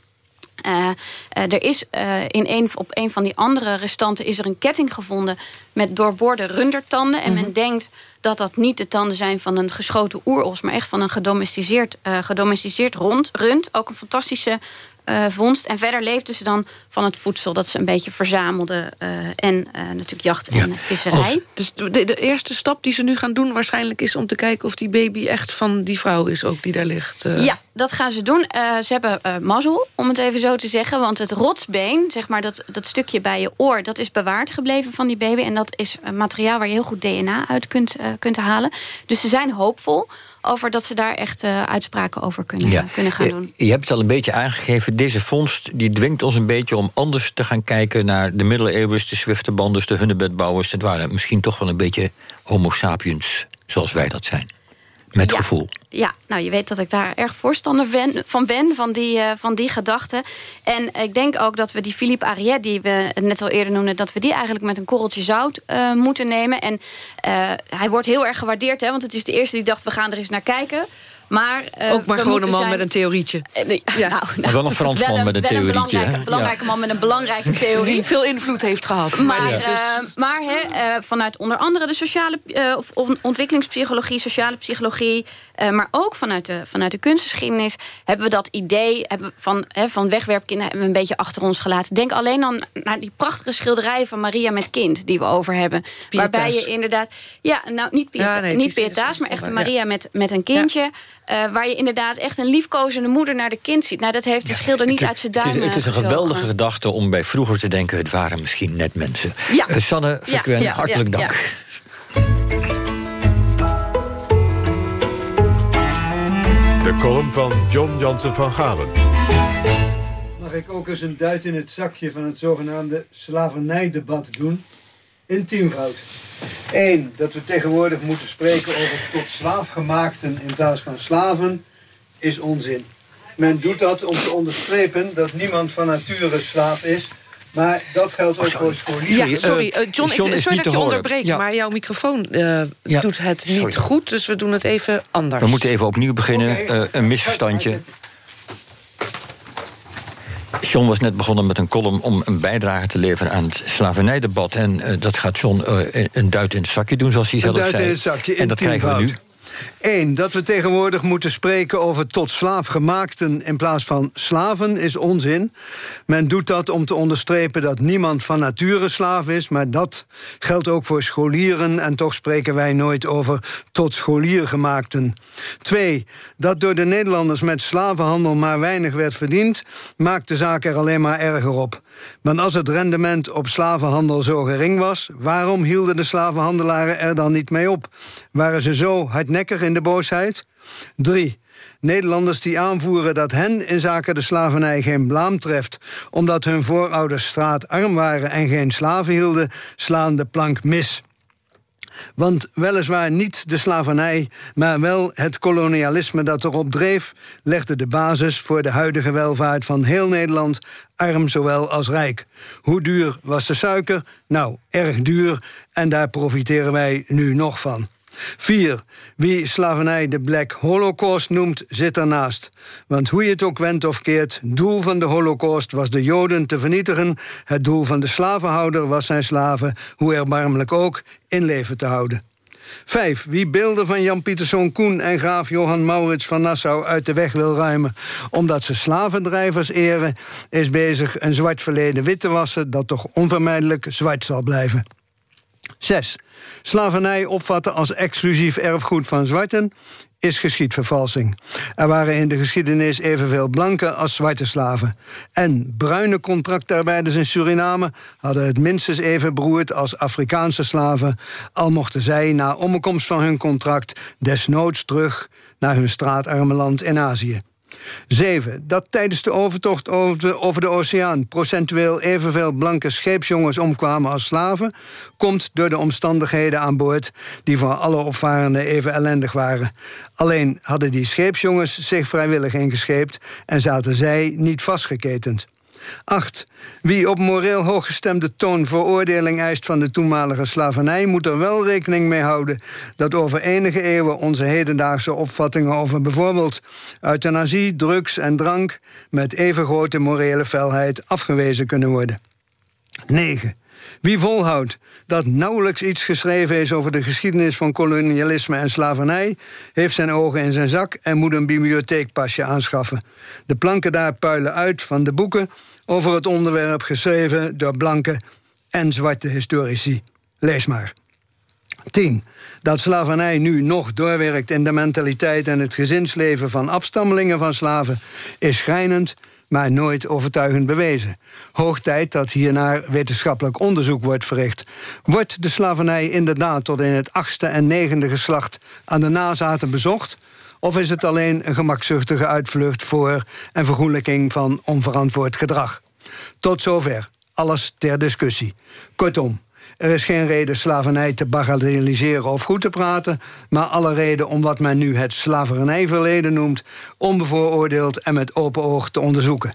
Uh, uh, er is in een, op een van die andere restanten is er een ketting gevonden met doorboorde rundertanden. En mm -hmm. men denkt dat dat niet de tanden zijn van een geschoten oeros, maar echt van een gedomesticeerd, gedomesticeerd rond, rund. Ook een fantastische uh, vondst. En verder leefden ze dan van het voedsel dat ze een beetje verzamelden. Uh, en uh, natuurlijk jacht en ja. visserij. Als, dus de, de, eerste stap die ze nu gaan doen waarschijnlijk is om te kijken... of die baby echt van die vrouw is ook die daar ligt. Ja, dat gaan ze doen. ze hebben mazzel, om het even zo te zeggen. Want het rotsbeen, zeg maar dat, dat stukje bij je oor... dat is bewaard gebleven van die baby. En dat is materiaal waar je heel goed DNA uit kunt, kunt halen. Dus ze zijn hoopvol over dat ze daar echt uh, uitspraken over kunnen, ja. kunnen gaan doen. Je, je hebt het al een beetje aangegeven. Deze vondst die dwingt ons een beetje om anders te gaan kijken... naar de middeleeuwers, de Zwifterbanders, de Hunnebedbouwers. Het waren misschien toch wel een beetje homo sapiens, zoals wij dat zijn. Met ja. gevoel. Ja, nou je weet dat ik daar erg voorstander van ben, van die, uh, van die gedachten. En ik denk ook dat we die Philippe Ariet, die we net al eerder noemden... dat we die eigenlijk met een korreltje zout uh, moeten nemen. En uh, hij wordt heel erg gewaardeerd, hè, want het is de eerste die dacht... we gaan er eens naar kijken. Maar, uh, ook maar gewoon een man zijn... met een theorietje. Nee, ja. nou, maar wel een Fransman wel met een wel theorietje. Een belangrijke, belangrijke man met een belangrijke theorie. Die veel invloed heeft gehad. Maar, maar, ja. dus... uh, maar he, vanuit onder andere de sociale of, of ontwikkelingspsychologie, sociale psychologie... maar ook vanuit de, vanuit de kunstgeschiedenis hebben we dat idee hebben van, he, van wegwerpkinderen hebben we een beetje achter ons gelaten. Denk alleen dan naar die prachtige schilderijen van Maria met kind die we over hebben. Pietas. Waarbij je inderdaad... Ja, nou niet, Pieta, ja, nee, niet Pieta's, maar echt een Maria ja. met, met een kindje... Uh, waar je inderdaad echt een liefkozende moeder naar de kind ziet. Nou, dat heeft de schilder niet het, uit zijn duimen Het is, het is een gezogen. geweldige gedachte om bij vroeger te denken... het waren misschien net mensen. Ja. Uh, Sanne, Frequen, hartelijk dank. De column van John Jansen van Galen. Mag ik ook eens een duit in het zakje van het zogenaamde slavernijdebat doen? In tienvoud. Eén, dat we tegenwoordig moeten spreken over tot slaafgemaakten in plaats van slaven, is onzin. Men doet dat om te onderstrepen dat niemand van nature slaaf is, maar dat geldt ook oh, voor scholieren. Ja, sorry, uh, John, John ik, sorry dat je onderbreekt, ja. maar jouw microfoon uh, ja. doet het niet sorry. goed, dus we doen het even anders. We moeten even opnieuw beginnen, okay. uh, een misverstandje. John was net begonnen met een column om een bijdrage te leveren aan het slavernijdebat. En uh, dat gaat John uh, een duit in het zakje doen, zoals hij zelf zei. Een duit in het zakje, en dat krijgen we nu. Eén, dat we tegenwoordig moeten spreken over tot slaafgemaakten in plaats van slaven is onzin. Men doet dat om te onderstrepen dat niemand van nature slaaf is, maar dat geldt ook voor scholieren en toch spreken wij nooit over tot scholiergemaakten. Twee, dat door de Nederlanders met slavenhandel maar weinig werd verdiend, maakt de zaak er alleen maar erger op. Want als het rendement op slavenhandel zo gering was... waarom hielden de slavenhandelaren er dan niet mee op? Waren ze zo hardnekkig in de boosheid? 3. Nederlanders die aanvoeren dat hen in zaken de slavernij geen blaam treft... omdat hun voorouders straatarm waren en geen slaven hielden... slaan de plank mis. Want weliswaar niet de slavernij, maar wel het kolonialisme dat erop dreef... legde de basis voor de huidige welvaart van heel Nederland... arm zowel als rijk. Hoe duur was de suiker? Nou, erg duur en daar profiteren wij nu nog van. 4. Wie slavernij de Black Holocaust noemt, zit ernaast. Want hoe je het ook wendt of keert, doel van de Holocaust was de Joden te vernietigen. Het doel van de slavenhouder was zijn slaven, hoe erbarmelijk ook, in leven te houden. Vijf. Wie beelden van Jan Pieterszoon Koen en graaf Johan Maurits van Nassau uit de weg wil ruimen omdat ze slavendrijvers eren, is bezig een zwart verleden wit te wassen dat toch onvermijdelijk zwart zal blijven. 6. Slavernij opvatten als exclusief erfgoed van zwarten is geschiedvervalsing. Er waren in de geschiedenis evenveel blanke als zwarte slaven. En bruine contractarbeiders in Suriname hadden het minstens even beroerd als Afrikaanse slaven, al mochten zij na omkomst van hun contract desnoods terug naar hun straatarme land in Azië. 7. Dat tijdens de overtocht over de, over de oceaan procentueel evenveel blanke scheepsjongens omkwamen als slaven, komt door de omstandigheden aan boord die voor alle opvarenden even ellendig waren. Alleen hadden die scheepsjongens zich vrijwillig ingescheept en zaten zij niet vastgeketend. 8. Wie op moreel hooggestemde toon veroordeling eist van de toenmalige slavernij, moet er wel rekening mee houden dat over enige eeuwen onze hedendaagse opvattingen over bijvoorbeeld euthanasie, drugs en drank met even grote morele felheid afgewezen kunnen worden. 9. Wie volhoudt dat nauwelijks iets geschreven is over de geschiedenis van kolonialisme en slavernij, heeft zijn ogen in zijn zak en moet een bibliotheekpasje aanschaffen. De planken daar puilen uit van de boeken over het onderwerp geschreven door blanke en zwarte historici. Lees maar. 10. Dat slavernij nu nog doorwerkt in de mentaliteit en het gezinsleven van afstammelingen van slaven is schrijnend, maar nooit overtuigend bewezen. Hoog tijd dat hiernaar wetenschappelijk onderzoek wordt verricht. Wordt de slavernij inderdaad tot in het achtste en negende geslacht aan de nazaten bezocht? Of is het alleen een gemakzuchtige uitvlucht voor en vergoelijking van onverantwoord gedrag? Tot zover. Alles ter discussie. Kortom, er is geen reden slavernij te bagatelliseren of goed te praten, maar alle reden om wat men nu het slavernijverleden noemt, onbevooroordeeld en met open oog te onderzoeken.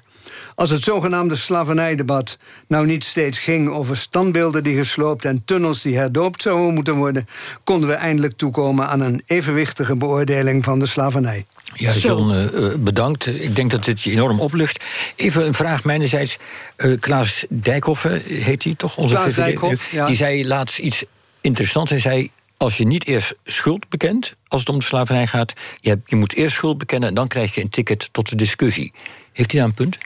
Als het zogenaamde slavernijdebat nou niet steeds ging over standbeelden die gesloopt en tunnels die herdoopt zouden moeten worden, konden we eindelijk toekomen aan een evenwichtige beoordeling van de slavernij. Ja, John, uh, bedankt. Ik denk dat dit je enorm oplucht. Even een vraag mijnerzijds. Uh, Klaas Dijkhoff, heet hij toch? Onze Klaas Dijkhoff, ja. Die zei laatst iets interessants. Hij zei, als je niet eerst schuld bekent, als het om de slavernij gaat... je, hebt, je moet eerst schuld bekennen en dan krijg je een ticket tot de discussie. Heeft hij daar een punt?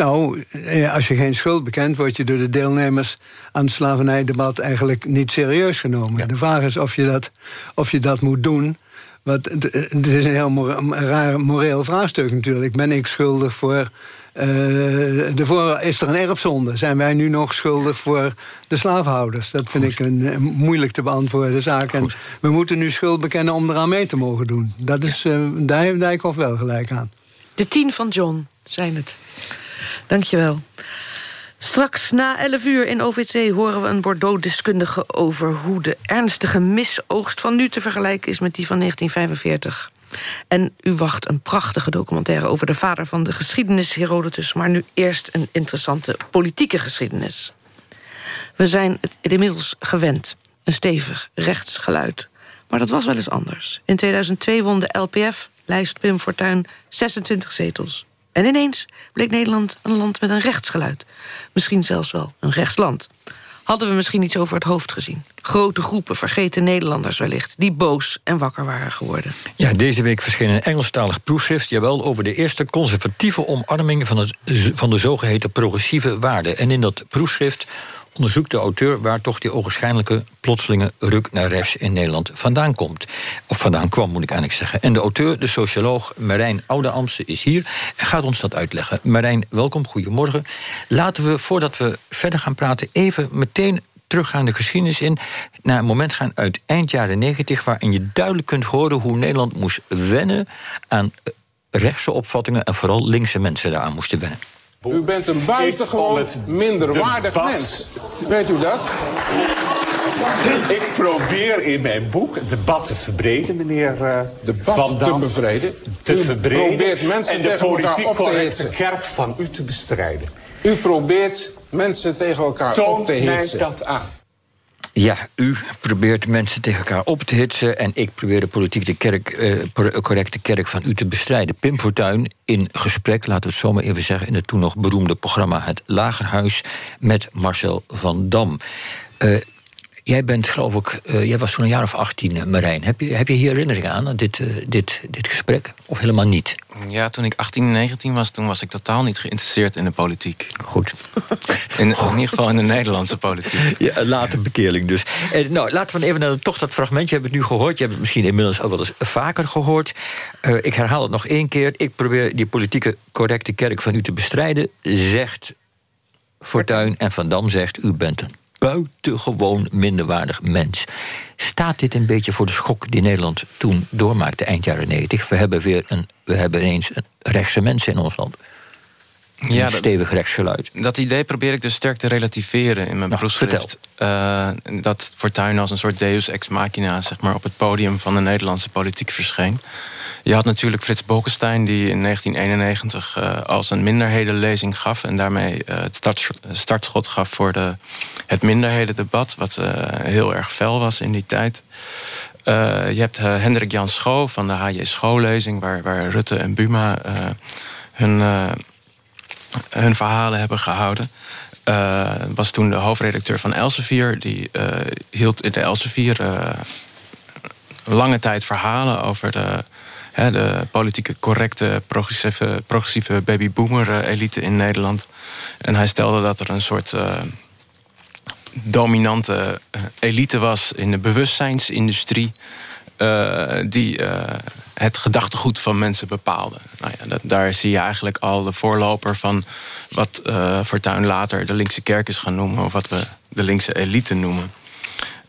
Nou, als je geen schuld bekent, word je door de deelnemers aan het slavernijdebat eigenlijk niet serieus genomen. De vraag is of je dat, of je dat moet doen. Want het is een heel raar moreel vraagstuk natuurlijk. Ben ik schuldig voor. Uh, de voor, is er een erfzonde? Zijn wij nu nog schuldig voor de slaafhouders? Dat vind ik een, moeilijk te beantwoorden zaak. En we moeten nu schuld bekennen om eraan mee te mogen doen. Dat is, uh, daar heeft Dijkhoff wel gelijk aan. De tien van John zijn het. Dankjewel. Straks na 11 uur in OVT horen we een Bordeaux-deskundige... over hoe de ernstige misoogst van nu te vergelijken is... met die van 1945. En u wacht een prachtige documentaire over de vader van de geschiedenis Herodotus... maar nu eerst een interessante politieke geschiedenis. We zijn het inmiddels gewend, een stevig rechtsgeluid. Maar dat was wel eens anders. In 2002 won de LPF, lijst Pim Fortuyn, 26 zetels. En ineens bleek Nederland een land met een rechtsgeluid. Misschien zelfs wel een rechtsland. Hadden we misschien iets over het hoofd gezien. Grote groepen vergeten Nederlanders wellicht... die boos en wakker waren geworden. Ja, deze week verscheen een Engelstalig proefschrift... jawel, over de eerste conservatieve omarming... van, het, van de zogeheten progressieve waarden. En in dat proefschrift onderzoekt de auteur waar toch die ogenschijnlijke plotselinge ruk naar rechts in Nederland vandaan komt. Of vandaan kwam, moet ik eigenlijk zeggen. En de auteur, de socioloog Marijn Oudeamse, is hier en gaat ons dat uitleggen. Marijn, welkom, goedemorgen. Laten we, voordat we verder gaan praten, even meteen teruggaan de geschiedenis in... naar een moment gaan uit eind jaren negentig... waarin je duidelijk kunt horen hoe Nederland moest wennen... aan rechtse opvattingen en vooral linkse mensen daaraan moesten wennen. U bent een buitengewoon minderwaardig mens. Weet u dat? Ik probeer in mijn boek het debat te verbreden, meneer uh, debat Van Dam. te bevreden? Te u verbreden probeert mensen en de politiek correcte kerk van u te bestrijden. U probeert mensen tegen elkaar Toon op te mij hitsen. dat aan. Ja, u probeert mensen tegen elkaar op te hitsen... en ik probeer de politiek de kerk, eh, correcte kerk van u te bestrijden. Pim Fortuyn in gesprek, laten we het zo maar even zeggen... in het toen nog beroemde programma Het Lagerhuis... met Marcel van Dam. Uh, Jij bent, geloof ik, uh, jij was toen een jaar of 18, Marijn. Heb je, heb je hier herinneringen aan, dit, uh, dit, dit gesprek? Of helemaal niet? Ja, toen ik 18, 19 was, toen was ik totaal niet geïnteresseerd in de politiek. Goed. In, in ieder geval in de Nederlandse politiek. Ja, later bekeerling dus. En, nou, laten we even naar toch dat fragment. Je hebt het nu gehoord. Je hebt het misschien inmiddels ook wel eens vaker gehoord. Uh, ik herhaal het nog één keer. Ik probeer die politieke correcte kerk van u te bestrijden. Zegt Fortuyn en Van Dam zegt... u bent een buitengewoon minderwaardig mens. Staat dit een beetje voor de schok die Nederland toen doormaakte eind jaren 90? We hebben weer een, we hebben ineens een rechtse mensen in ons land. Ja, een stevig rechtsgeluid. Dat idee probeer ik dus sterk te relativeren in mijn nou, proefschrift. Uh, dat Fortuyn als een soort deus ex machina zeg maar, op het podium van de Nederlandse politiek verscheen. Je had natuurlijk Frits Bolkestein die in 1991 uh, als een minderhedenlezing gaf... en daarmee uh, het start, startschot gaf voor de, het minderhedendebat... wat heel erg fel was in die tijd. je hebt Hendrik Jan Schoo van de H.J. Schoollezing... Waar, waar Rutte en Buma hun, hun verhalen hebben gehouden... was toen de hoofdredacteur van Elsevier. Die hield in de Elsevier lange tijd verhalen over de de politieke correcte, progressieve, progressieve babyboomer-elite in Nederland. En hij stelde dat er een soort uh, dominante uh, elite was in de bewustzijnsindustrie... Uh, die het gedachtegoed van mensen bepaalde. Nou ja, dat, daar zie je eigenlijk al de voorloper van... wat Fortuyn later de linkse kerk is gaan noemen... of wat we de linkse elite noemen.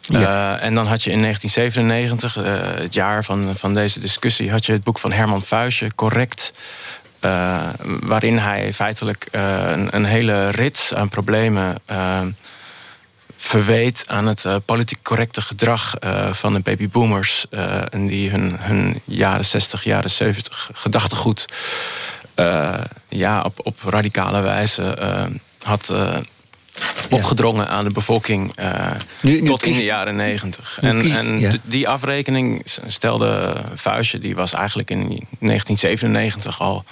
Uh, en dan had je in 1997, uh, eh, het jaar van, van deze discussie... had je het boek van Herman Fuisje, Correct... Uh, waarin hij feitelijk een, een, hele rit aan problemen verweet... aan het politiek correcte gedrag van de babyboomers... en die hun, hun jaren 60, jaren 70 gedachtegoed... ja, op, op radicale wijze had opgedrongen aan de bevolking uh, nu, nu tot in de jaren negentig. En, en die afrekening stelde Vuistje, die was eigenlijk in 1997 al,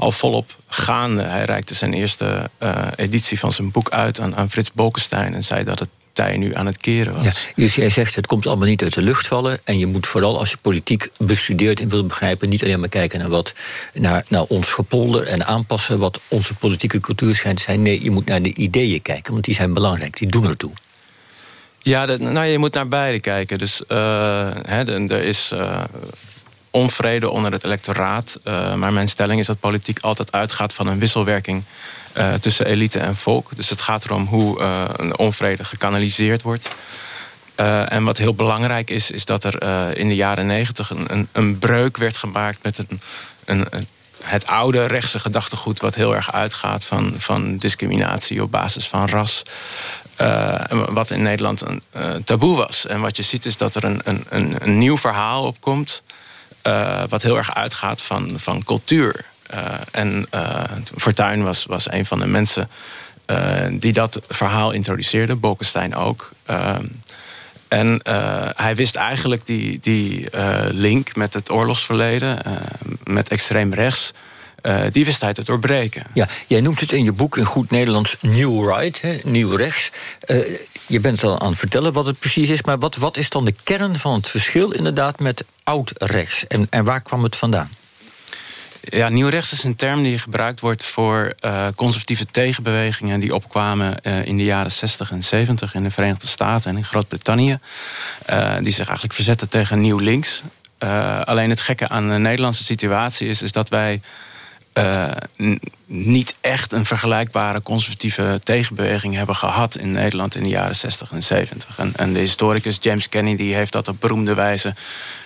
al volop gaande. Hij reikte zijn eerste uh, editie van zijn boek uit aan, aan Frits Bolkestein... en zei dat het tij nu aan het keren was. Ja, dus jij zegt het komt allemaal niet uit de lucht vallen... en je moet vooral als je politiek bestudeert en wilt begrijpen... niet alleen maar kijken naar, wat, naar, naar ons gepolder en aanpassen... wat onze politieke cultuur schijnt te zijn. Nee, je moet naar de ideeën kijken, want die zijn belangrijk, die doen ertoe. Ja, nou, je moet naar beide kijken. Dus uh, er is... Uh, onvrede onder het electoraat. Uh, maar mijn stelling is dat politiek altijd uitgaat van een wisselwerking uh, tussen elite en volk. Dus het gaat erom hoe uh, een onvrede gekanaliseerd wordt. En wat heel belangrijk is, is dat er in de jaren negentig een, een, een, breuk werd gemaakt met een, een, het oude rechtse gedachtegoed... wat heel erg uitgaat van, van discriminatie op basis van ras. wat in Nederland een taboe was. En wat je ziet is dat er een, een, een, nieuw verhaal opkomt... wat heel erg uitgaat van, van cultuur. Uh, en uh, Fortuyn was, was een van de mensen die dat verhaal introduceerde. Bolkestein ook. en hij wist eigenlijk die, die link met het oorlogsverleden, met extreem rechts... die wist hij te doorbreken. Ja, jij noemt het in je boek in goed Nederlands New Right, hè, nieuw rechts. je bent al aan het vertellen wat het precies is... maar wat, wat is dan de kern van het verschil inderdaad met oud rechts? En, en waar kwam het vandaan? Ja, nieuw rechts is een term die gebruikt wordt voor uh, conservatieve tegenbewegingen die opkwamen uh, in de jaren 60 en 70 in de Verenigde Staten en in Groot-Brittannië. Uh, die zich eigenlijk verzetten tegen nieuw links. alleen het gekke aan de Nederlandse situatie is, is dat wij niet echt een vergelijkbare conservatieve tegenbeweging hebben gehad in Nederland in de jaren 60 en 70. En, en de historicus James Kennedy heeft dat op beroemde wijze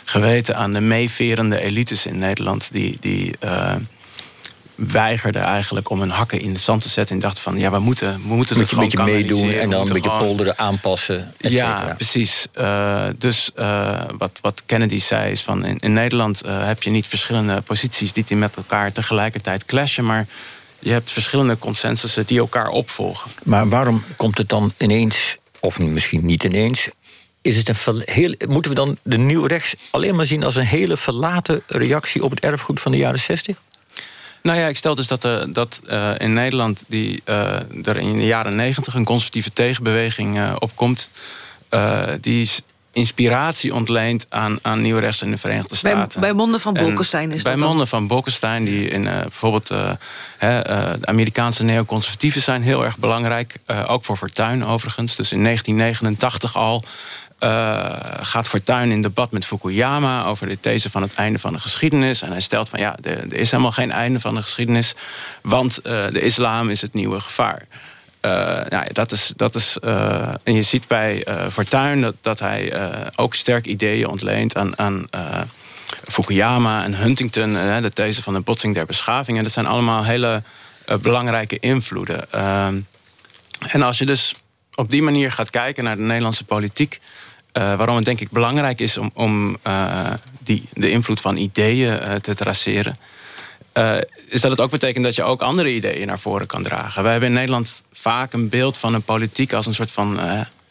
geweten aan de meeverende elites in Nederland... die, die uh, weigerden eigenlijk om hun hakken in de zand te zetten... en dachten van, ja, we moeten, we moeten het gewoon Een beetje meedoen en dan een beetje polderen, aanpassen, et Ja, precies. Uh, dus uh, wat, wat Kennedy zei is van... in, in Nederland heb je niet verschillende posities... die met elkaar tegelijkertijd clashen... maar je hebt verschillende consensussen die elkaar opvolgen. Maar waarom komt het dan ineens, of misschien niet ineens is het een heel, moeten we dan de nieuw rechts alleen maar zien als een hele verlaten reactie op het erfgoed van de jaren 60? Nou ja, ik stel dus dat, uh, dat uh, in Nederland die, uh, er in de jaren 90 een conservatieve tegenbeweging opkomt. die inspiratie ontleent aan, aan nieuwrechts in de Verenigde Staten. Bij, bij monden van Bolkestein is bij dat Bij monden van Bolkestein, die in uh, bijvoorbeeld... Uh, de Amerikaanse neoconservatieven zijn heel erg belangrijk. ook voor Fortuyn overigens. Dus in 1989 al uh, gaat Fortuyn in debat met Fukuyama over de these van het einde van de geschiedenis. En hij stelt van ja, er, is helemaal geen einde van de geschiedenis, want uh, de islam is het nieuwe gevaar. Uh, nou, dat is, dat is, en je ziet bij Fortuyn dat, dat hij ook sterk ideeën ontleent aan, aan Fukuyama en Huntington, de these van de botsing der beschavingen. Dat zijn allemaal hele belangrijke invloeden. en als je dus op die manier gaat kijken naar de Nederlandse politiek... Uh, waarom het denk ik belangrijk is om, om uh, die, de invloed van ideeën uh, te traceren... is dat het ook betekent dat je ook andere ideeën naar voren kan dragen. Wij hebben in Nederland vaak een beeld van een politiek... als een soort van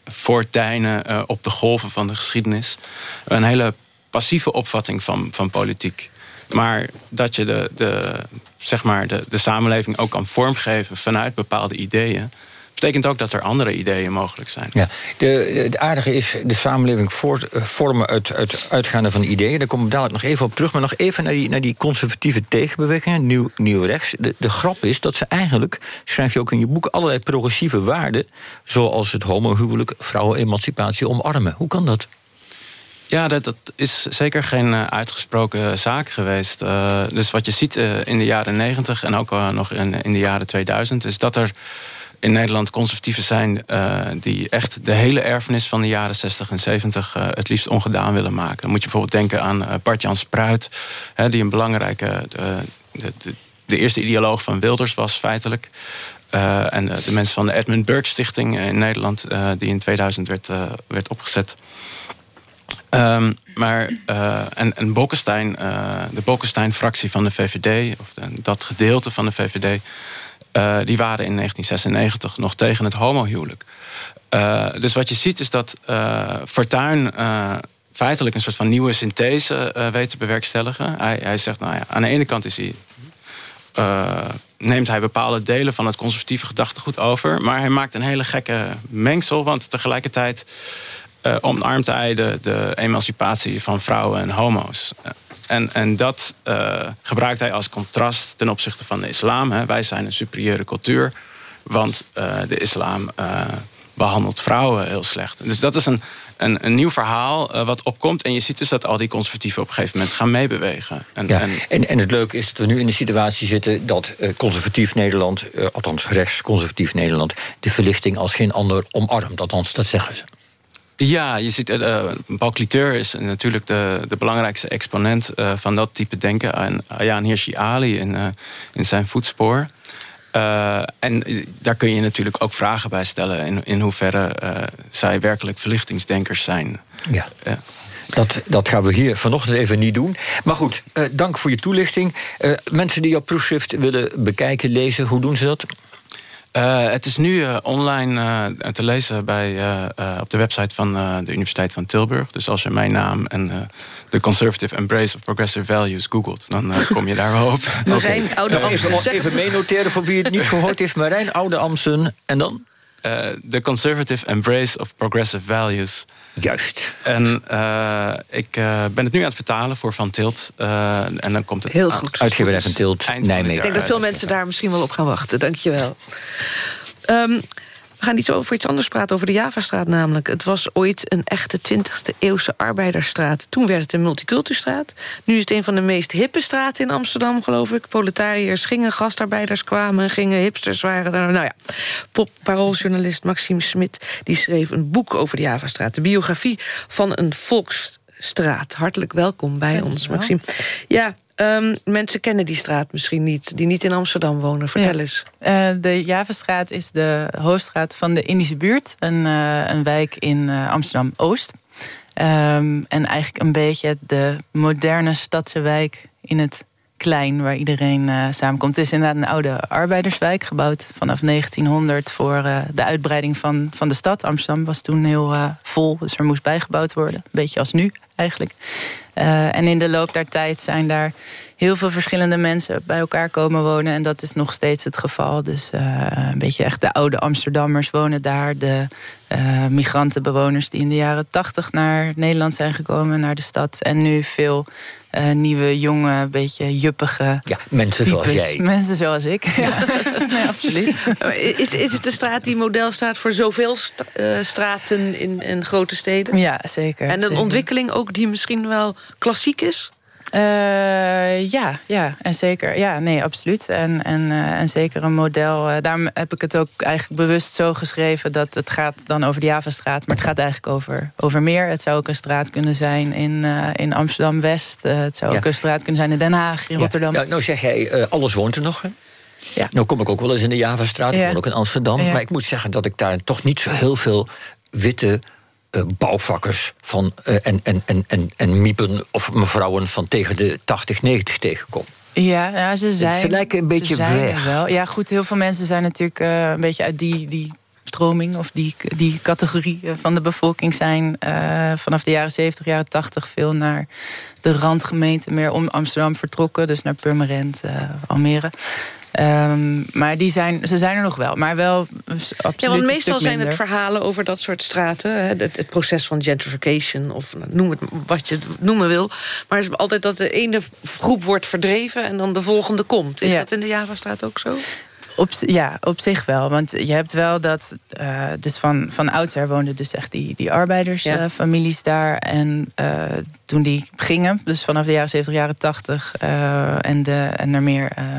voortijnen op de golven van de geschiedenis. Een hele passieve opvatting van, van politiek. Maar dat je de, de, zeg maar de, de samenleving ook kan vormgeven vanuit bepaalde ideeën betekent ook dat er andere ideeën mogelijk zijn. Ja, de, het aardige is de samenleving voort, eh, vormen uit, uit uitgaande van ideeën. Daar komen we dadelijk nog even op terug. Maar nog even naar die, naar die conservatieve tegenbewegingen, nieuw, nieuw rechts. De, de grap is dat ze eigenlijk, schrijf je ook in je boek... allerlei progressieve waarden, zoals het homohuwelijk, vrouwenemancipatie omarmen. Hoe kan dat? Ja, dat, dat, is zeker geen uh, uitgesproken zaak geweest. Uh, dus wat je ziet uh, in de jaren 90 en ook nog in, in de jaren 2000... is dat er in Nederland conservatieven zijn... Uh, die echt de hele erfenis van de jaren 60 en 70 uh, het liefst ongedaan willen maken. Dan moet je bijvoorbeeld denken aan uh, Bart-Jan Spruit... Hè, die een belangrijke... De, de, de, eerste ideoloog van Wilders was feitelijk. en de mensen van de Edmund Burke Stichting in Nederland... die in 2000 werd, werd opgezet... Um, maar, en, en Bolkestein, de Bolkestein-fractie van de VVD... of dat gedeelte van de VVD... Uh, die waren in 1996 nog tegen het homohuwelijk. Uh, dus wat je ziet is dat uh, Fortuyn feitelijk een soort van nieuwe synthese weet te bewerkstelligen. Hij, hij, zegt, nou ja, aan de ene kant is hij, neemt hij bepaalde delen van het conservatieve gedachtegoed over... maar hij maakt een hele gekke mengsel, want tegelijkertijd... omarmt hij de, de emancipatie van vrouwen en homo's. En, en dat uh, gebruikt hij als contrast ten opzichte van de islam. Hè. Wij zijn een superieure cultuur, want uh, de islam uh, behandelt vrouwen heel slecht. Dus dat is een, een, een nieuw verhaal wat opkomt. En je ziet dus dat al die conservatieven op een gegeven moment gaan meebewegen. En, ja, en, en, het leuke is dat we nu in de situatie zitten... dat conservatief Nederland, althans rechts-conservatief Nederland... de verlichting als geen ander omarmt. Althans, dat zeggen ze. Ja, je ziet, uh, Paul Cliteur is natuurlijk de, de belangrijkste exponent uh, van dat type denken. En Ayaan Hirsi Ali in, uh, in zijn voetspoor. en daar kun je natuurlijk ook vragen bij stellen... in, in hoeverre zij werkelijk verlichtingsdenkers zijn. Ja. Dat, dat gaan we hier vanochtend even niet doen. Maar goed, dank voor je toelichting. mensen die jouw proefschrift willen bekijken, lezen, hoe doen ze dat? Uh, het is nu uh, online uh, te lezen bij, op de website van de Universiteit van Tilburg. Dus als je mijn naam en de Conservative Embrace of Progressive Values googelt... dan kom je daar wel op. Marijn, okay. Oude Amsen. Even, even meenoteren voor wie het niet gehoord heeft. Marijn, Oude Amsen en dan? De Conservative Embrace of Progressive Values... Juist. En uh, ik uh, ben het nu aan het vertalen voor Van Tilt. Uh, en dan komt het Heel goed. Uitgeverij Van Tilt, Nijmegen. Ik denk dat veel mensen daar misschien wel op gaan wachten. Dankjewel. Um, we gaan iets over iets anders praten, over de Javastraat namelijk. Het was ooit een echte 20e eeuwse arbeidersstraat. Toen werd het een multicultuurstraat. Nu is het een van de meest hippe straten in Amsterdam, geloof ik. Proletariërs gingen, gastarbeiders kwamen, gingen, hipsters waren daar. Nou ja, pop-parooljournalist Maxime Smit... die schreef een boek over de Javastraat. De biografie van een volksstraat. Hartelijk welkom bij ons, Maxime. Ja, Um, mensen kennen die straat misschien niet, die niet in Amsterdam wonen. Vertel eens. Uh, de Javastraat is de hoofdstraat van de Indische buurt. Een, uh, een wijk in uh, Amsterdam-Oost. Um, en eigenlijk een beetje de moderne stadse wijk in het klein... waar iedereen samenkomt. Het is inderdaad een oude arbeiderswijk... gebouwd vanaf 1900 voor de uitbreiding van, van de stad. Amsterdam was toen heel vol, dus er moest bijgebouwd worden. Een beetje als nu eigenlijk. Uh, en in de loop der tijd zijn daar heel veel verschillende mensen bij elkaar komen wonen. En dat is nog steeds het geval. Dus uh, een beetje echt de oude Amsterdammers wonen daar. De uh, migrantenbewoners die in de jaren tachtig naar Nederland zijn gekomen, naar de stad. En nu veel uh, nieuwe, jonge, beetje juppige. Ja, mensen types. zoals jij. Mensen zoals ik. ja. nee, absoluut. Is, is het de straat die model staat voor zoveel st uh, straten in, in grote steden? Ja, zeker. En een zeker. ontwikkeling ook die misschien wel klassiek is? Uh, ja, ja, en zeker. Ja, nee, absoluut. En, en, uh, en zeker een model. Uh, daarom heb ik het ook eigenlijk bewust zo geschreven dat het gaat dan over de Javastraat, maar het gaat eigenlijk over, over meer. Het zou ook een straat kunnen zijn in, in Amsterdam West. het zou Ja. ook een straat kunnen zijn in Den Haag, in Rotterdam. Ja, nou zeg jij, eh, alles woont er nog. Hè? Ja. Nou kom ik ook wel eens in de Javastraat, ik woon ook in Amsterdam. Maar ik moet zeggen dat ik daar toch niet zo heel veel witte eh, bouwvakkers van, eh, en, en, en, en, en miepen of mevrouwen van tegen de 80, 90 tegenkom. Ja, ja ze zijn. Ze lijken een beetje weg. Wel. Ja, goed, heel veel mensen zijn natuurlijk eh, een beetje uit die, die stroming of die, die categorie eh, van de bevolking zijn eh, vanaf de jaren 70, jaren 80 veel naar de randgemeente meer om Amsterdam vertrokken. Dus naar Purmerend, eh, Almere. Ehm, maar die zijn, ze zijn er nog wel, maar wel absoluut Ja, want meestal zijn het verhalen over dat soort straten. Hè, het, het proces van gentrification, of noem het wat je het noemen wil. Maar het is altijd dat de ene groep wordt verdreven... en dan de volgende komt. Is Ja. dat in de Javastraat ook zo? Op, ja, op zich wel. Want je hebt wel dat... eh, dus van, van oudsher woonden dus echt die, die arbeidersfamilies daar. En eh, toen die gingen, dus vanaf de jaren 70, jaren 80... eh, en, de, en er meer eh,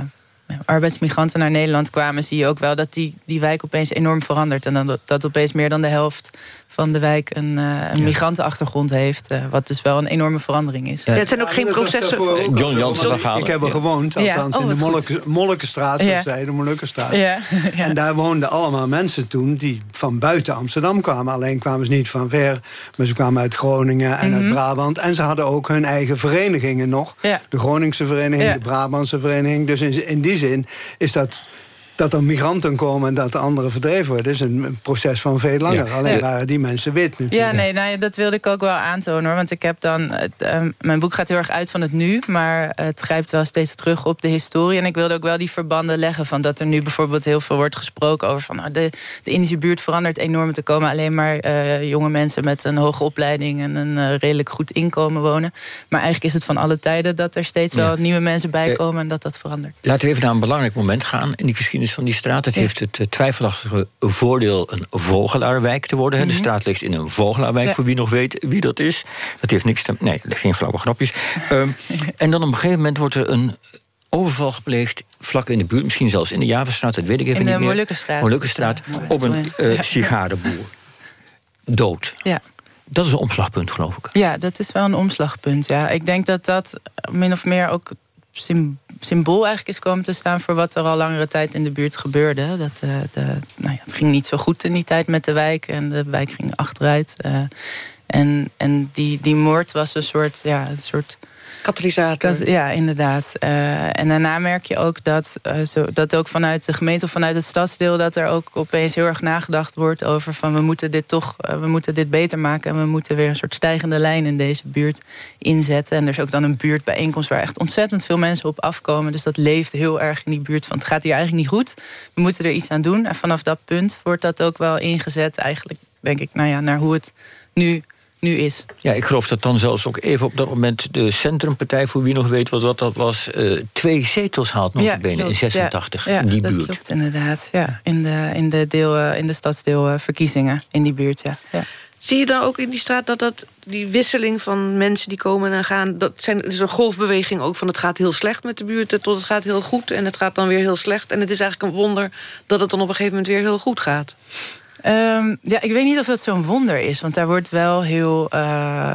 arbeidsmigranten naar Nederland kwamen... zie je ook wel dat die, die wijk opeens enorm verandert. En dan dat, dat opeens meer dan de helft van de wijk... een, eh, een migrantenachtergrond heeft. eh, wat dus wel een enorme verandering is. Ja, het zijn ook geen processen... voor- John Jansen van. Ik heb er gewoond, Ja. althans Oh, in de Mollekenstraat, zoals Ja. zij, de Molukkenstraat. Ja. En daar woonden allemaal mensen toen die van buiten Amsterdam kwamen. Alleen kwamen ze niet van ver, maar ze kwamen uit Groningen en uit Mhm. Brabant. En ze hadden ook hun eigen verenigingen nog. Ja. De Groningse vereniging, Ja. de Brabantse vereniging. Dus in, in die zin is dat... Dat er migranten komen en dat de anderen verdreven worden... is een proces van veel langer. Ja. Alleen Ja. waren die mensen wit natuurlijk. Ja, nee, nou, ja, dat wilde ik ook wel aantonen hoor. Want ik heb dan. Het, ehm, mijn boek gaat heel erg uit van het nu, maar het grijpt wel steeds terug op de historie. En ik wilde ook wel die verbanden leggen van dat er nu bijvoorbeeld heel veel wordt gesproken over van nou, de, de Indische buurt verandert enorm. te komen alleen maar eh, jonge mensen met een hoge opleiding en een eh, redelijk goed inkomen wonen. Maar eigenlijk is het van alle tijden dat er steeds wel Ja. nieuwe mensen bij komen en dat dat verandert. Laten we even naar een belangrijk moment gaan in die geschiedenis van die straat. Het Ja. heeft het eh, twijfelachtige voordeel een vogelaarwijk te worden. De Mhm. straat ligt in een vogelaarwijk, Ja. voor wie nog weet wie dat is. Dat heeft niks te... Nee, geen flauwe grapjes. Ehm, en dan op een gegeven moment wordt er een overval gepleegd... vlak in de buurt, misschien zelfs in de Javastraat, dat weet ik even In de niet meer. Molukkenstraat. Molukkenstraat, op een eh sigarenboer. Dood. Ja. Dat is een omslagpunt, geloof ik. Ja, dat is wel een omslagpunt. Ja. Ik denk dat dat min of meer ook symbool eigenlijk is komen te staan voor wat er al langere tijd in de buurt gebeurde. Dat, eh, de, nou ja, het ging niet zo goed in die tijd met de wijk en de wijk ging achteruit. eh, en en die, die moord was een soort, ja, een soort Katalysator. ja, inderdaad. Eh, en daarna merk je ook dat, eh, zo, dat ook vanuit de gemeente of vanuit het stadsdeel... dat er ook opeens heel erg nagedacht wordt over van... we moeten dit toch, eh, we moeten dit beter maken... en we moeten weer een soort stijgende lijn in deze buurt inzetten. En er is ook dan een buurtbijeenkomst waar echt ontzettend veel mensen op afkomen. Dus dat leeft heel erg in die buurt van het gaat hier eigenlijk niet goed. We moeten er iets aan doen. En vanaf dat punt wordt dat ook wel ingezet eigenlijk, denk ik... Nou ja, naar hoe het nu, nu is. Ja, ik geloof dat dan zelfs ook even op dat moment... de Centrumpartij, voor wie nog weet wat, wat dat was... eh, twee zetels haalt nog Ja, benen in klopt. 86 Ja, ja, in die dat buurt. klopt inderdaad. Ja, in de, in de, deel, eh, in de stadsdeelverkiezingen in die buurt, ja. ja. Zie je dan ook in die straat dat, dat die wisseling van mensen die komen en gaan... dat zijn, is een golfbeweging ook van het gaat heel slecht met de buurt... tot het gaat heel goed en het gaat dan weer heel slecht. En het is eigenlijk een wonder dat het dan op een gegeven moment weer heel goed gaat. Ehm, ja, ik weet niet of dat zo'n wonder is. Want daar wordt wel heel eh,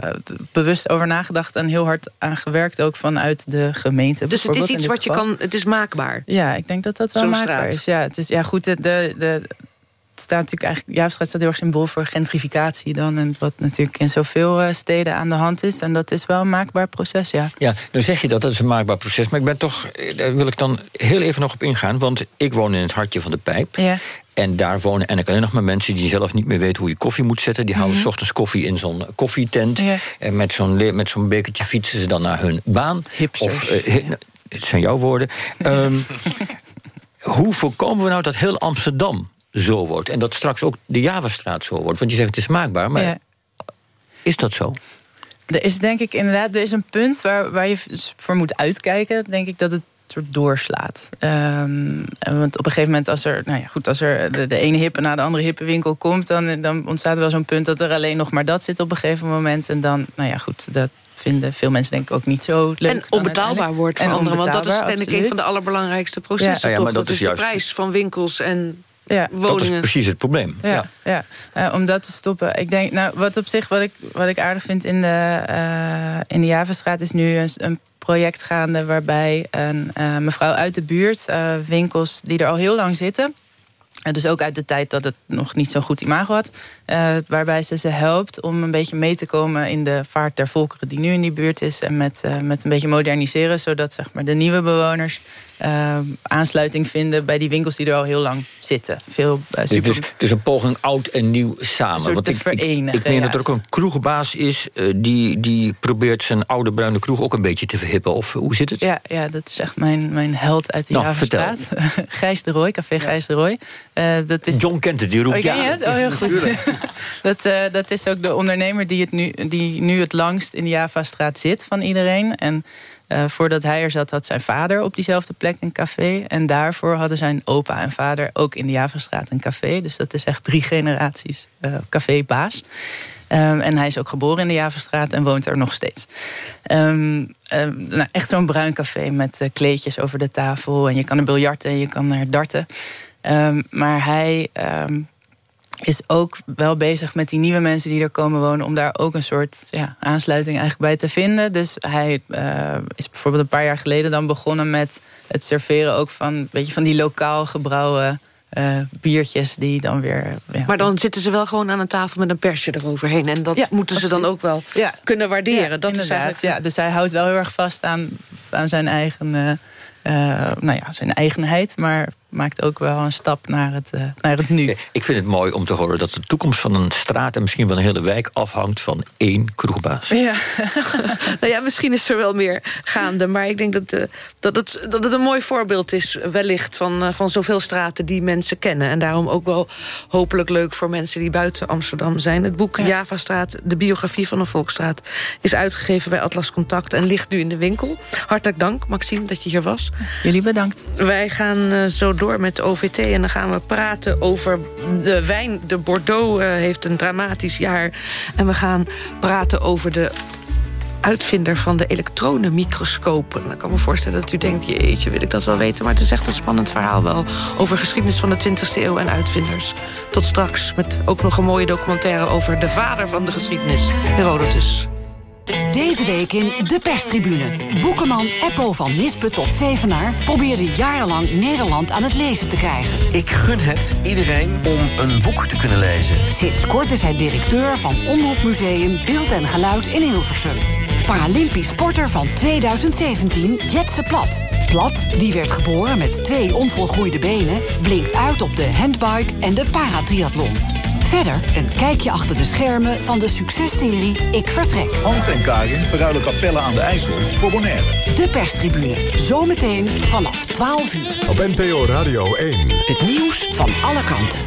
bewust over nagedacht... en heel hard aan gewerkt, ook vanuit de gemeente. Dus het is iets wat je kan... Het is maakbaar. Ja, ik denk dat dat wel maakbaar straat. is. Ja, het is ja goed. De, de, de, het staat natuurlijk eigenlijk, Jaapstraat staat heel erg symbool voor gentrificatie dan. En wat natuurlijk in zoveel eh, steden aan de hand is. En dat is wel een maakbaar proces, ja. Ja, dan zeg je dat, dat is een maakbaar proces. Maar ik ben toch, eh, daar wil ik dan heel even nog op ingaan. Want ik woon in het hartje van de pijp. Ja. En daar wonen eigenlijk alleen nog maar mensen die zelf niet meer weten hoe je koffie moet zetten. Die houden Mhm. s ochtends koffie in zo'n koffietent. Ja. En met zo'n met zo'n bekertje fietsen ze dan naar hun baan. Hipsters. Of, eh, nou, het zijn jouw woorden. Ehm, hoe voorkomen we nou dat heel Amsterdam zo wordt? En dat straks ook de Javastraat zo wordt? Want je zegt het is maakbaar, maar is dat zo? Er is denk ik inderdaad, er is een punt waar, waar je voor moet uitkijken. Denk ik dat het soort doorslaat. Ehm, en want op een gegeven moment, als er, nou ja, goed, als er de, de ene hippe na de andere hippe winkel komt, dan, dan ontstaat er wel zo'n punt dat er alleen nog maar dat zit op een gegeven moment. En dan, nou ja, goed, dat vinden veel mensen denk ik ook niet zo leuk. En onbetaalbaar wordt voor En anderen. Want dat is denk ik een van de allerbelangrijkste processen. Ja, ja, toch? maar dat dat is is de juist- prijs van winkels en Ja. Dat is woningen. precies het probleem. Ja, ja. Eh, om dat te stoppen. Ik denk, nou, wat op zich, wat ik, wat ik aardig vind in de, eh in de Javastraat, is nu een, een project gaande waarbij een eh, mevrouw uit de buurt, eh, winkels die er al heel lang zitten. En dus ook uit de tijd dat het nog niet zo'n goed imago had. eh, waarbij ze ze helpt om een beetje mee te komen in de vaart der volkeren die nu in die buurt is. En met, eh, met een beetje moderniseren, zodat zeg maar, de nieuwe bewoners eh, aansluiting vinden bij die winkels die er al heel lang zitten. Veel Dus, super. dus, dus een poging oud en nieuw samen. soort te ik, ik, verenigen, ik meen ja. dat er ook een kroegbaas is... eh, die, die probeert zijn oude bruine kroeg ook een beetje te verhippen. Of hoe zit het? Ja, ja, dat is echt mijn, mijn held uit de Nou, Javastraat. Gijs de Roy, Café Gijs de Roy. Eh, dat is... John kent het, die roept Oh, ken je ja. het? Oh, heel goed. dat, eh, dat is ook de ondernemer die, het nu, die nu het langst in de Javastraat zit van iedereen. En eh, voordat hij er zat, had zijn vader op diezelfde plek een café. En daarvoor hadden zijn opa en vader ook in de Javastraat een café. Dus dat is echt drie generaties eh cafébaas. Ehm, en hij is ook geboren in de Javastraat en woont er nog steeds. Ehm, ehm, nou, echt zo'n bruin café met eh, kleedjes over de tafel. En je kan er biljarten en je kan er darten. Maar hij is ook wel bezig met die nieuwe mensen die er komen wonen... om daar ook een soort ja, aansluiting eigenlijk bij te vinden. Dus hij eh, is bijvoorbeeld een paar jaar geleden dan begonnen met het serveren... ook van, weet je, van die lokaal gebrouwen eh, biertjes die dan weer... Ja, Maar dan zitten ze wel gewoon aan een tafel met een persje eroverheen. En dat Ja, moeten ze dan ook wel kunnen waarderen. Dat is eigenlijk... ja, dus hij houdt wel heel erg vast aan, aan zijn eigen... eh, nou ja, zijn eigenheid, maar maakt ook wel een stap naar het, eh, naar het nu. Ik vind het mooi om te horen dat de toekomst van een straat... en misschien wel een hele wijk afhangt van één kroegbaas. Ja. nou ja, misschien is er wel meer gaande. Maar ik denk dat, eh, dat, het, dat het een mooi voorbeeld is, wellicht... Van, eh, van zoveel straten die mensen kennen. En daarom ook wel hopelijk leuk voor mensen die buiten Amsterdam zijn. Het boek Javastraat, de biografie van een volksstraat... is uitgegeven bij Atlas Contact en ligt nu in de winkel. Hartelijk dank, Maxime, dat je hier was. Jullie bedankt. Wij gaan eh, zo door met OVT en dan gaan we praten over de wijn. De Bordeaux eh, heeft een dramatisch jaar. En we gaan praten over de uitvinder van de elektronenmicroscoop. En dan kan me voorstellen dat u denkt... jeetje, wil ik dat wel weten? Maar het is echt een spannend verhaal wel... over geschiedenis van de 20e eeuw en uitvinders. Tot straks met ook nog een mooie documentaire... over de vader van de geschiedenis, Herodotus. Deze week in De Perstribune. Boekenman Eppo van Nispe tot Zevenaar... probeerde jarenlang Nederland aan het lezen te krijgen. Ik gun het iedereen om een boek te kunnen lezen. Sinds kort is hij directeur van Omroepmuseum Beeld en Geluid in Hilversum. Paralympisch sporter van 2017, Jetse Plat. Plat, die werd geboren met twee onvolgroeide benen... blinkt uit op de handbike en de paratriathlon. Verder een kijkje achter de schermen van de successerie Ik Vertrek. Hans en Karin verruilen kapellen aan de IJssel voor Bonaire. De perstribune, zometeen vanaf 12 uur. Op NPO Radio 1. Het nieuws van alle kanten.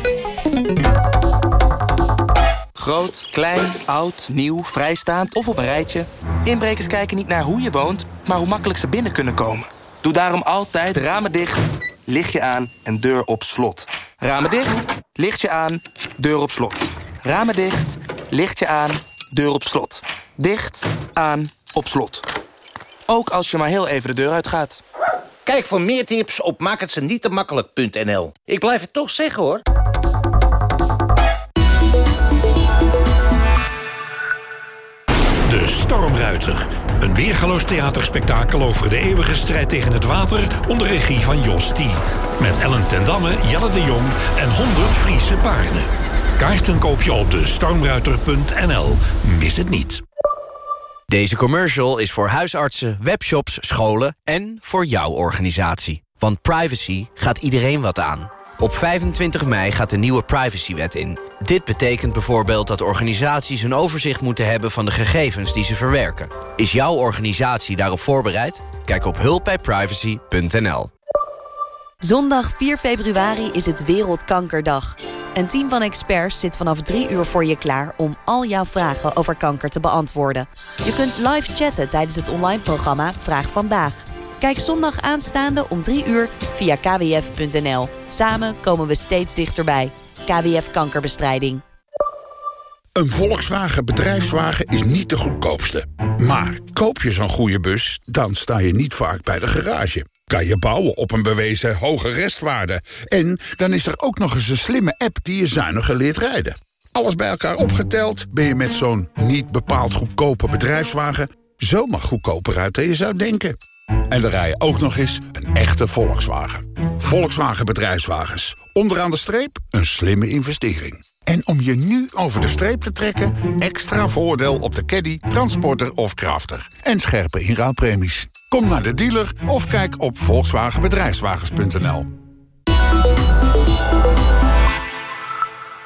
Groot, klein, oud, nieuw, vrijstaand of op een rijtje. Inbrekers kijken niet naar hoe je woont, maar hoe makkelijk ze binnen kunnen komen. Doe daarom altijd ramen dicht, lichtje aan en deur op slot. Ramen dicht, lichtje aan, deur op slot. Ramen dicht, lichtje aan, deur op slot. Dicht, aan, op slot. Ook als je maar heel even de deur uitgaat. Kijk voor meer tips op maakhetzenietemakkelijk.nl. Ik blijf het toch zeggen, hoor. De Stormruiter. Een weergaloos theaterspektakel over de eeuwige strijd tegen het water... onder regie van Jos T. Met Ellen ten Damme, Jelle de Jong en 100 Friese paarden. Kaarten koop je op de stormruiter.nl. Mis het niet. Deze commercial is voor huisartsen, webshops, scholen en voor jouw organisatie. Want privacy gaat iedereen wat aan. Op 25 mei gaat de nieuwe privacywet in. Dit betekent bijvoorbeeld dat organisaties een overzicht moeten hebben... van de gegevens die ze verwerken. Is jouw organisatie daarop voorbereid? Kijk op hulpbijprivacy.nl. Zondag 4 februari is het Wereldkankerdag. Een team van experts zit vanaf drie uur voor je klaar... om al jouw vragen over kanker te beantwoorden. Je kunt live chatten tijdens het online programma Vraag Vandaag. Kijk zondag aanstaande om 3 uur via kwf.nl. Samen komen we steeds dichterbij. KWF Kankerbestrijding. Een Volkswagen bedrijfswagen is niet de goedkoopste. Maar koop je zo'n goede bus, dan sta je niet vaak bij de garage. Kan je bouwen op een bewezen hoge restwaarde. En dan is er ook nog eens een slimme app die je zuiniger leert rijden. Alles bij elkaar opgeteld ben je met zo'n niet bepaald goedkope bedrijfswagen... zomaar goedkoper uit dan je zou denken. En dan rij je ook nog eens een echte Volkswagen. Volkswagen Bedrijfswagens. Onderaan de streep een slimme investering. En om je nu over de streep te trekken... extra voordeel op de caddy, transporter of crafter. En scherpe inruilpremies. Kom naar de dealer of kijk op volkswagenbedrijfswagens.nl.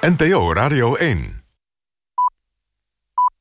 NPO Radio 1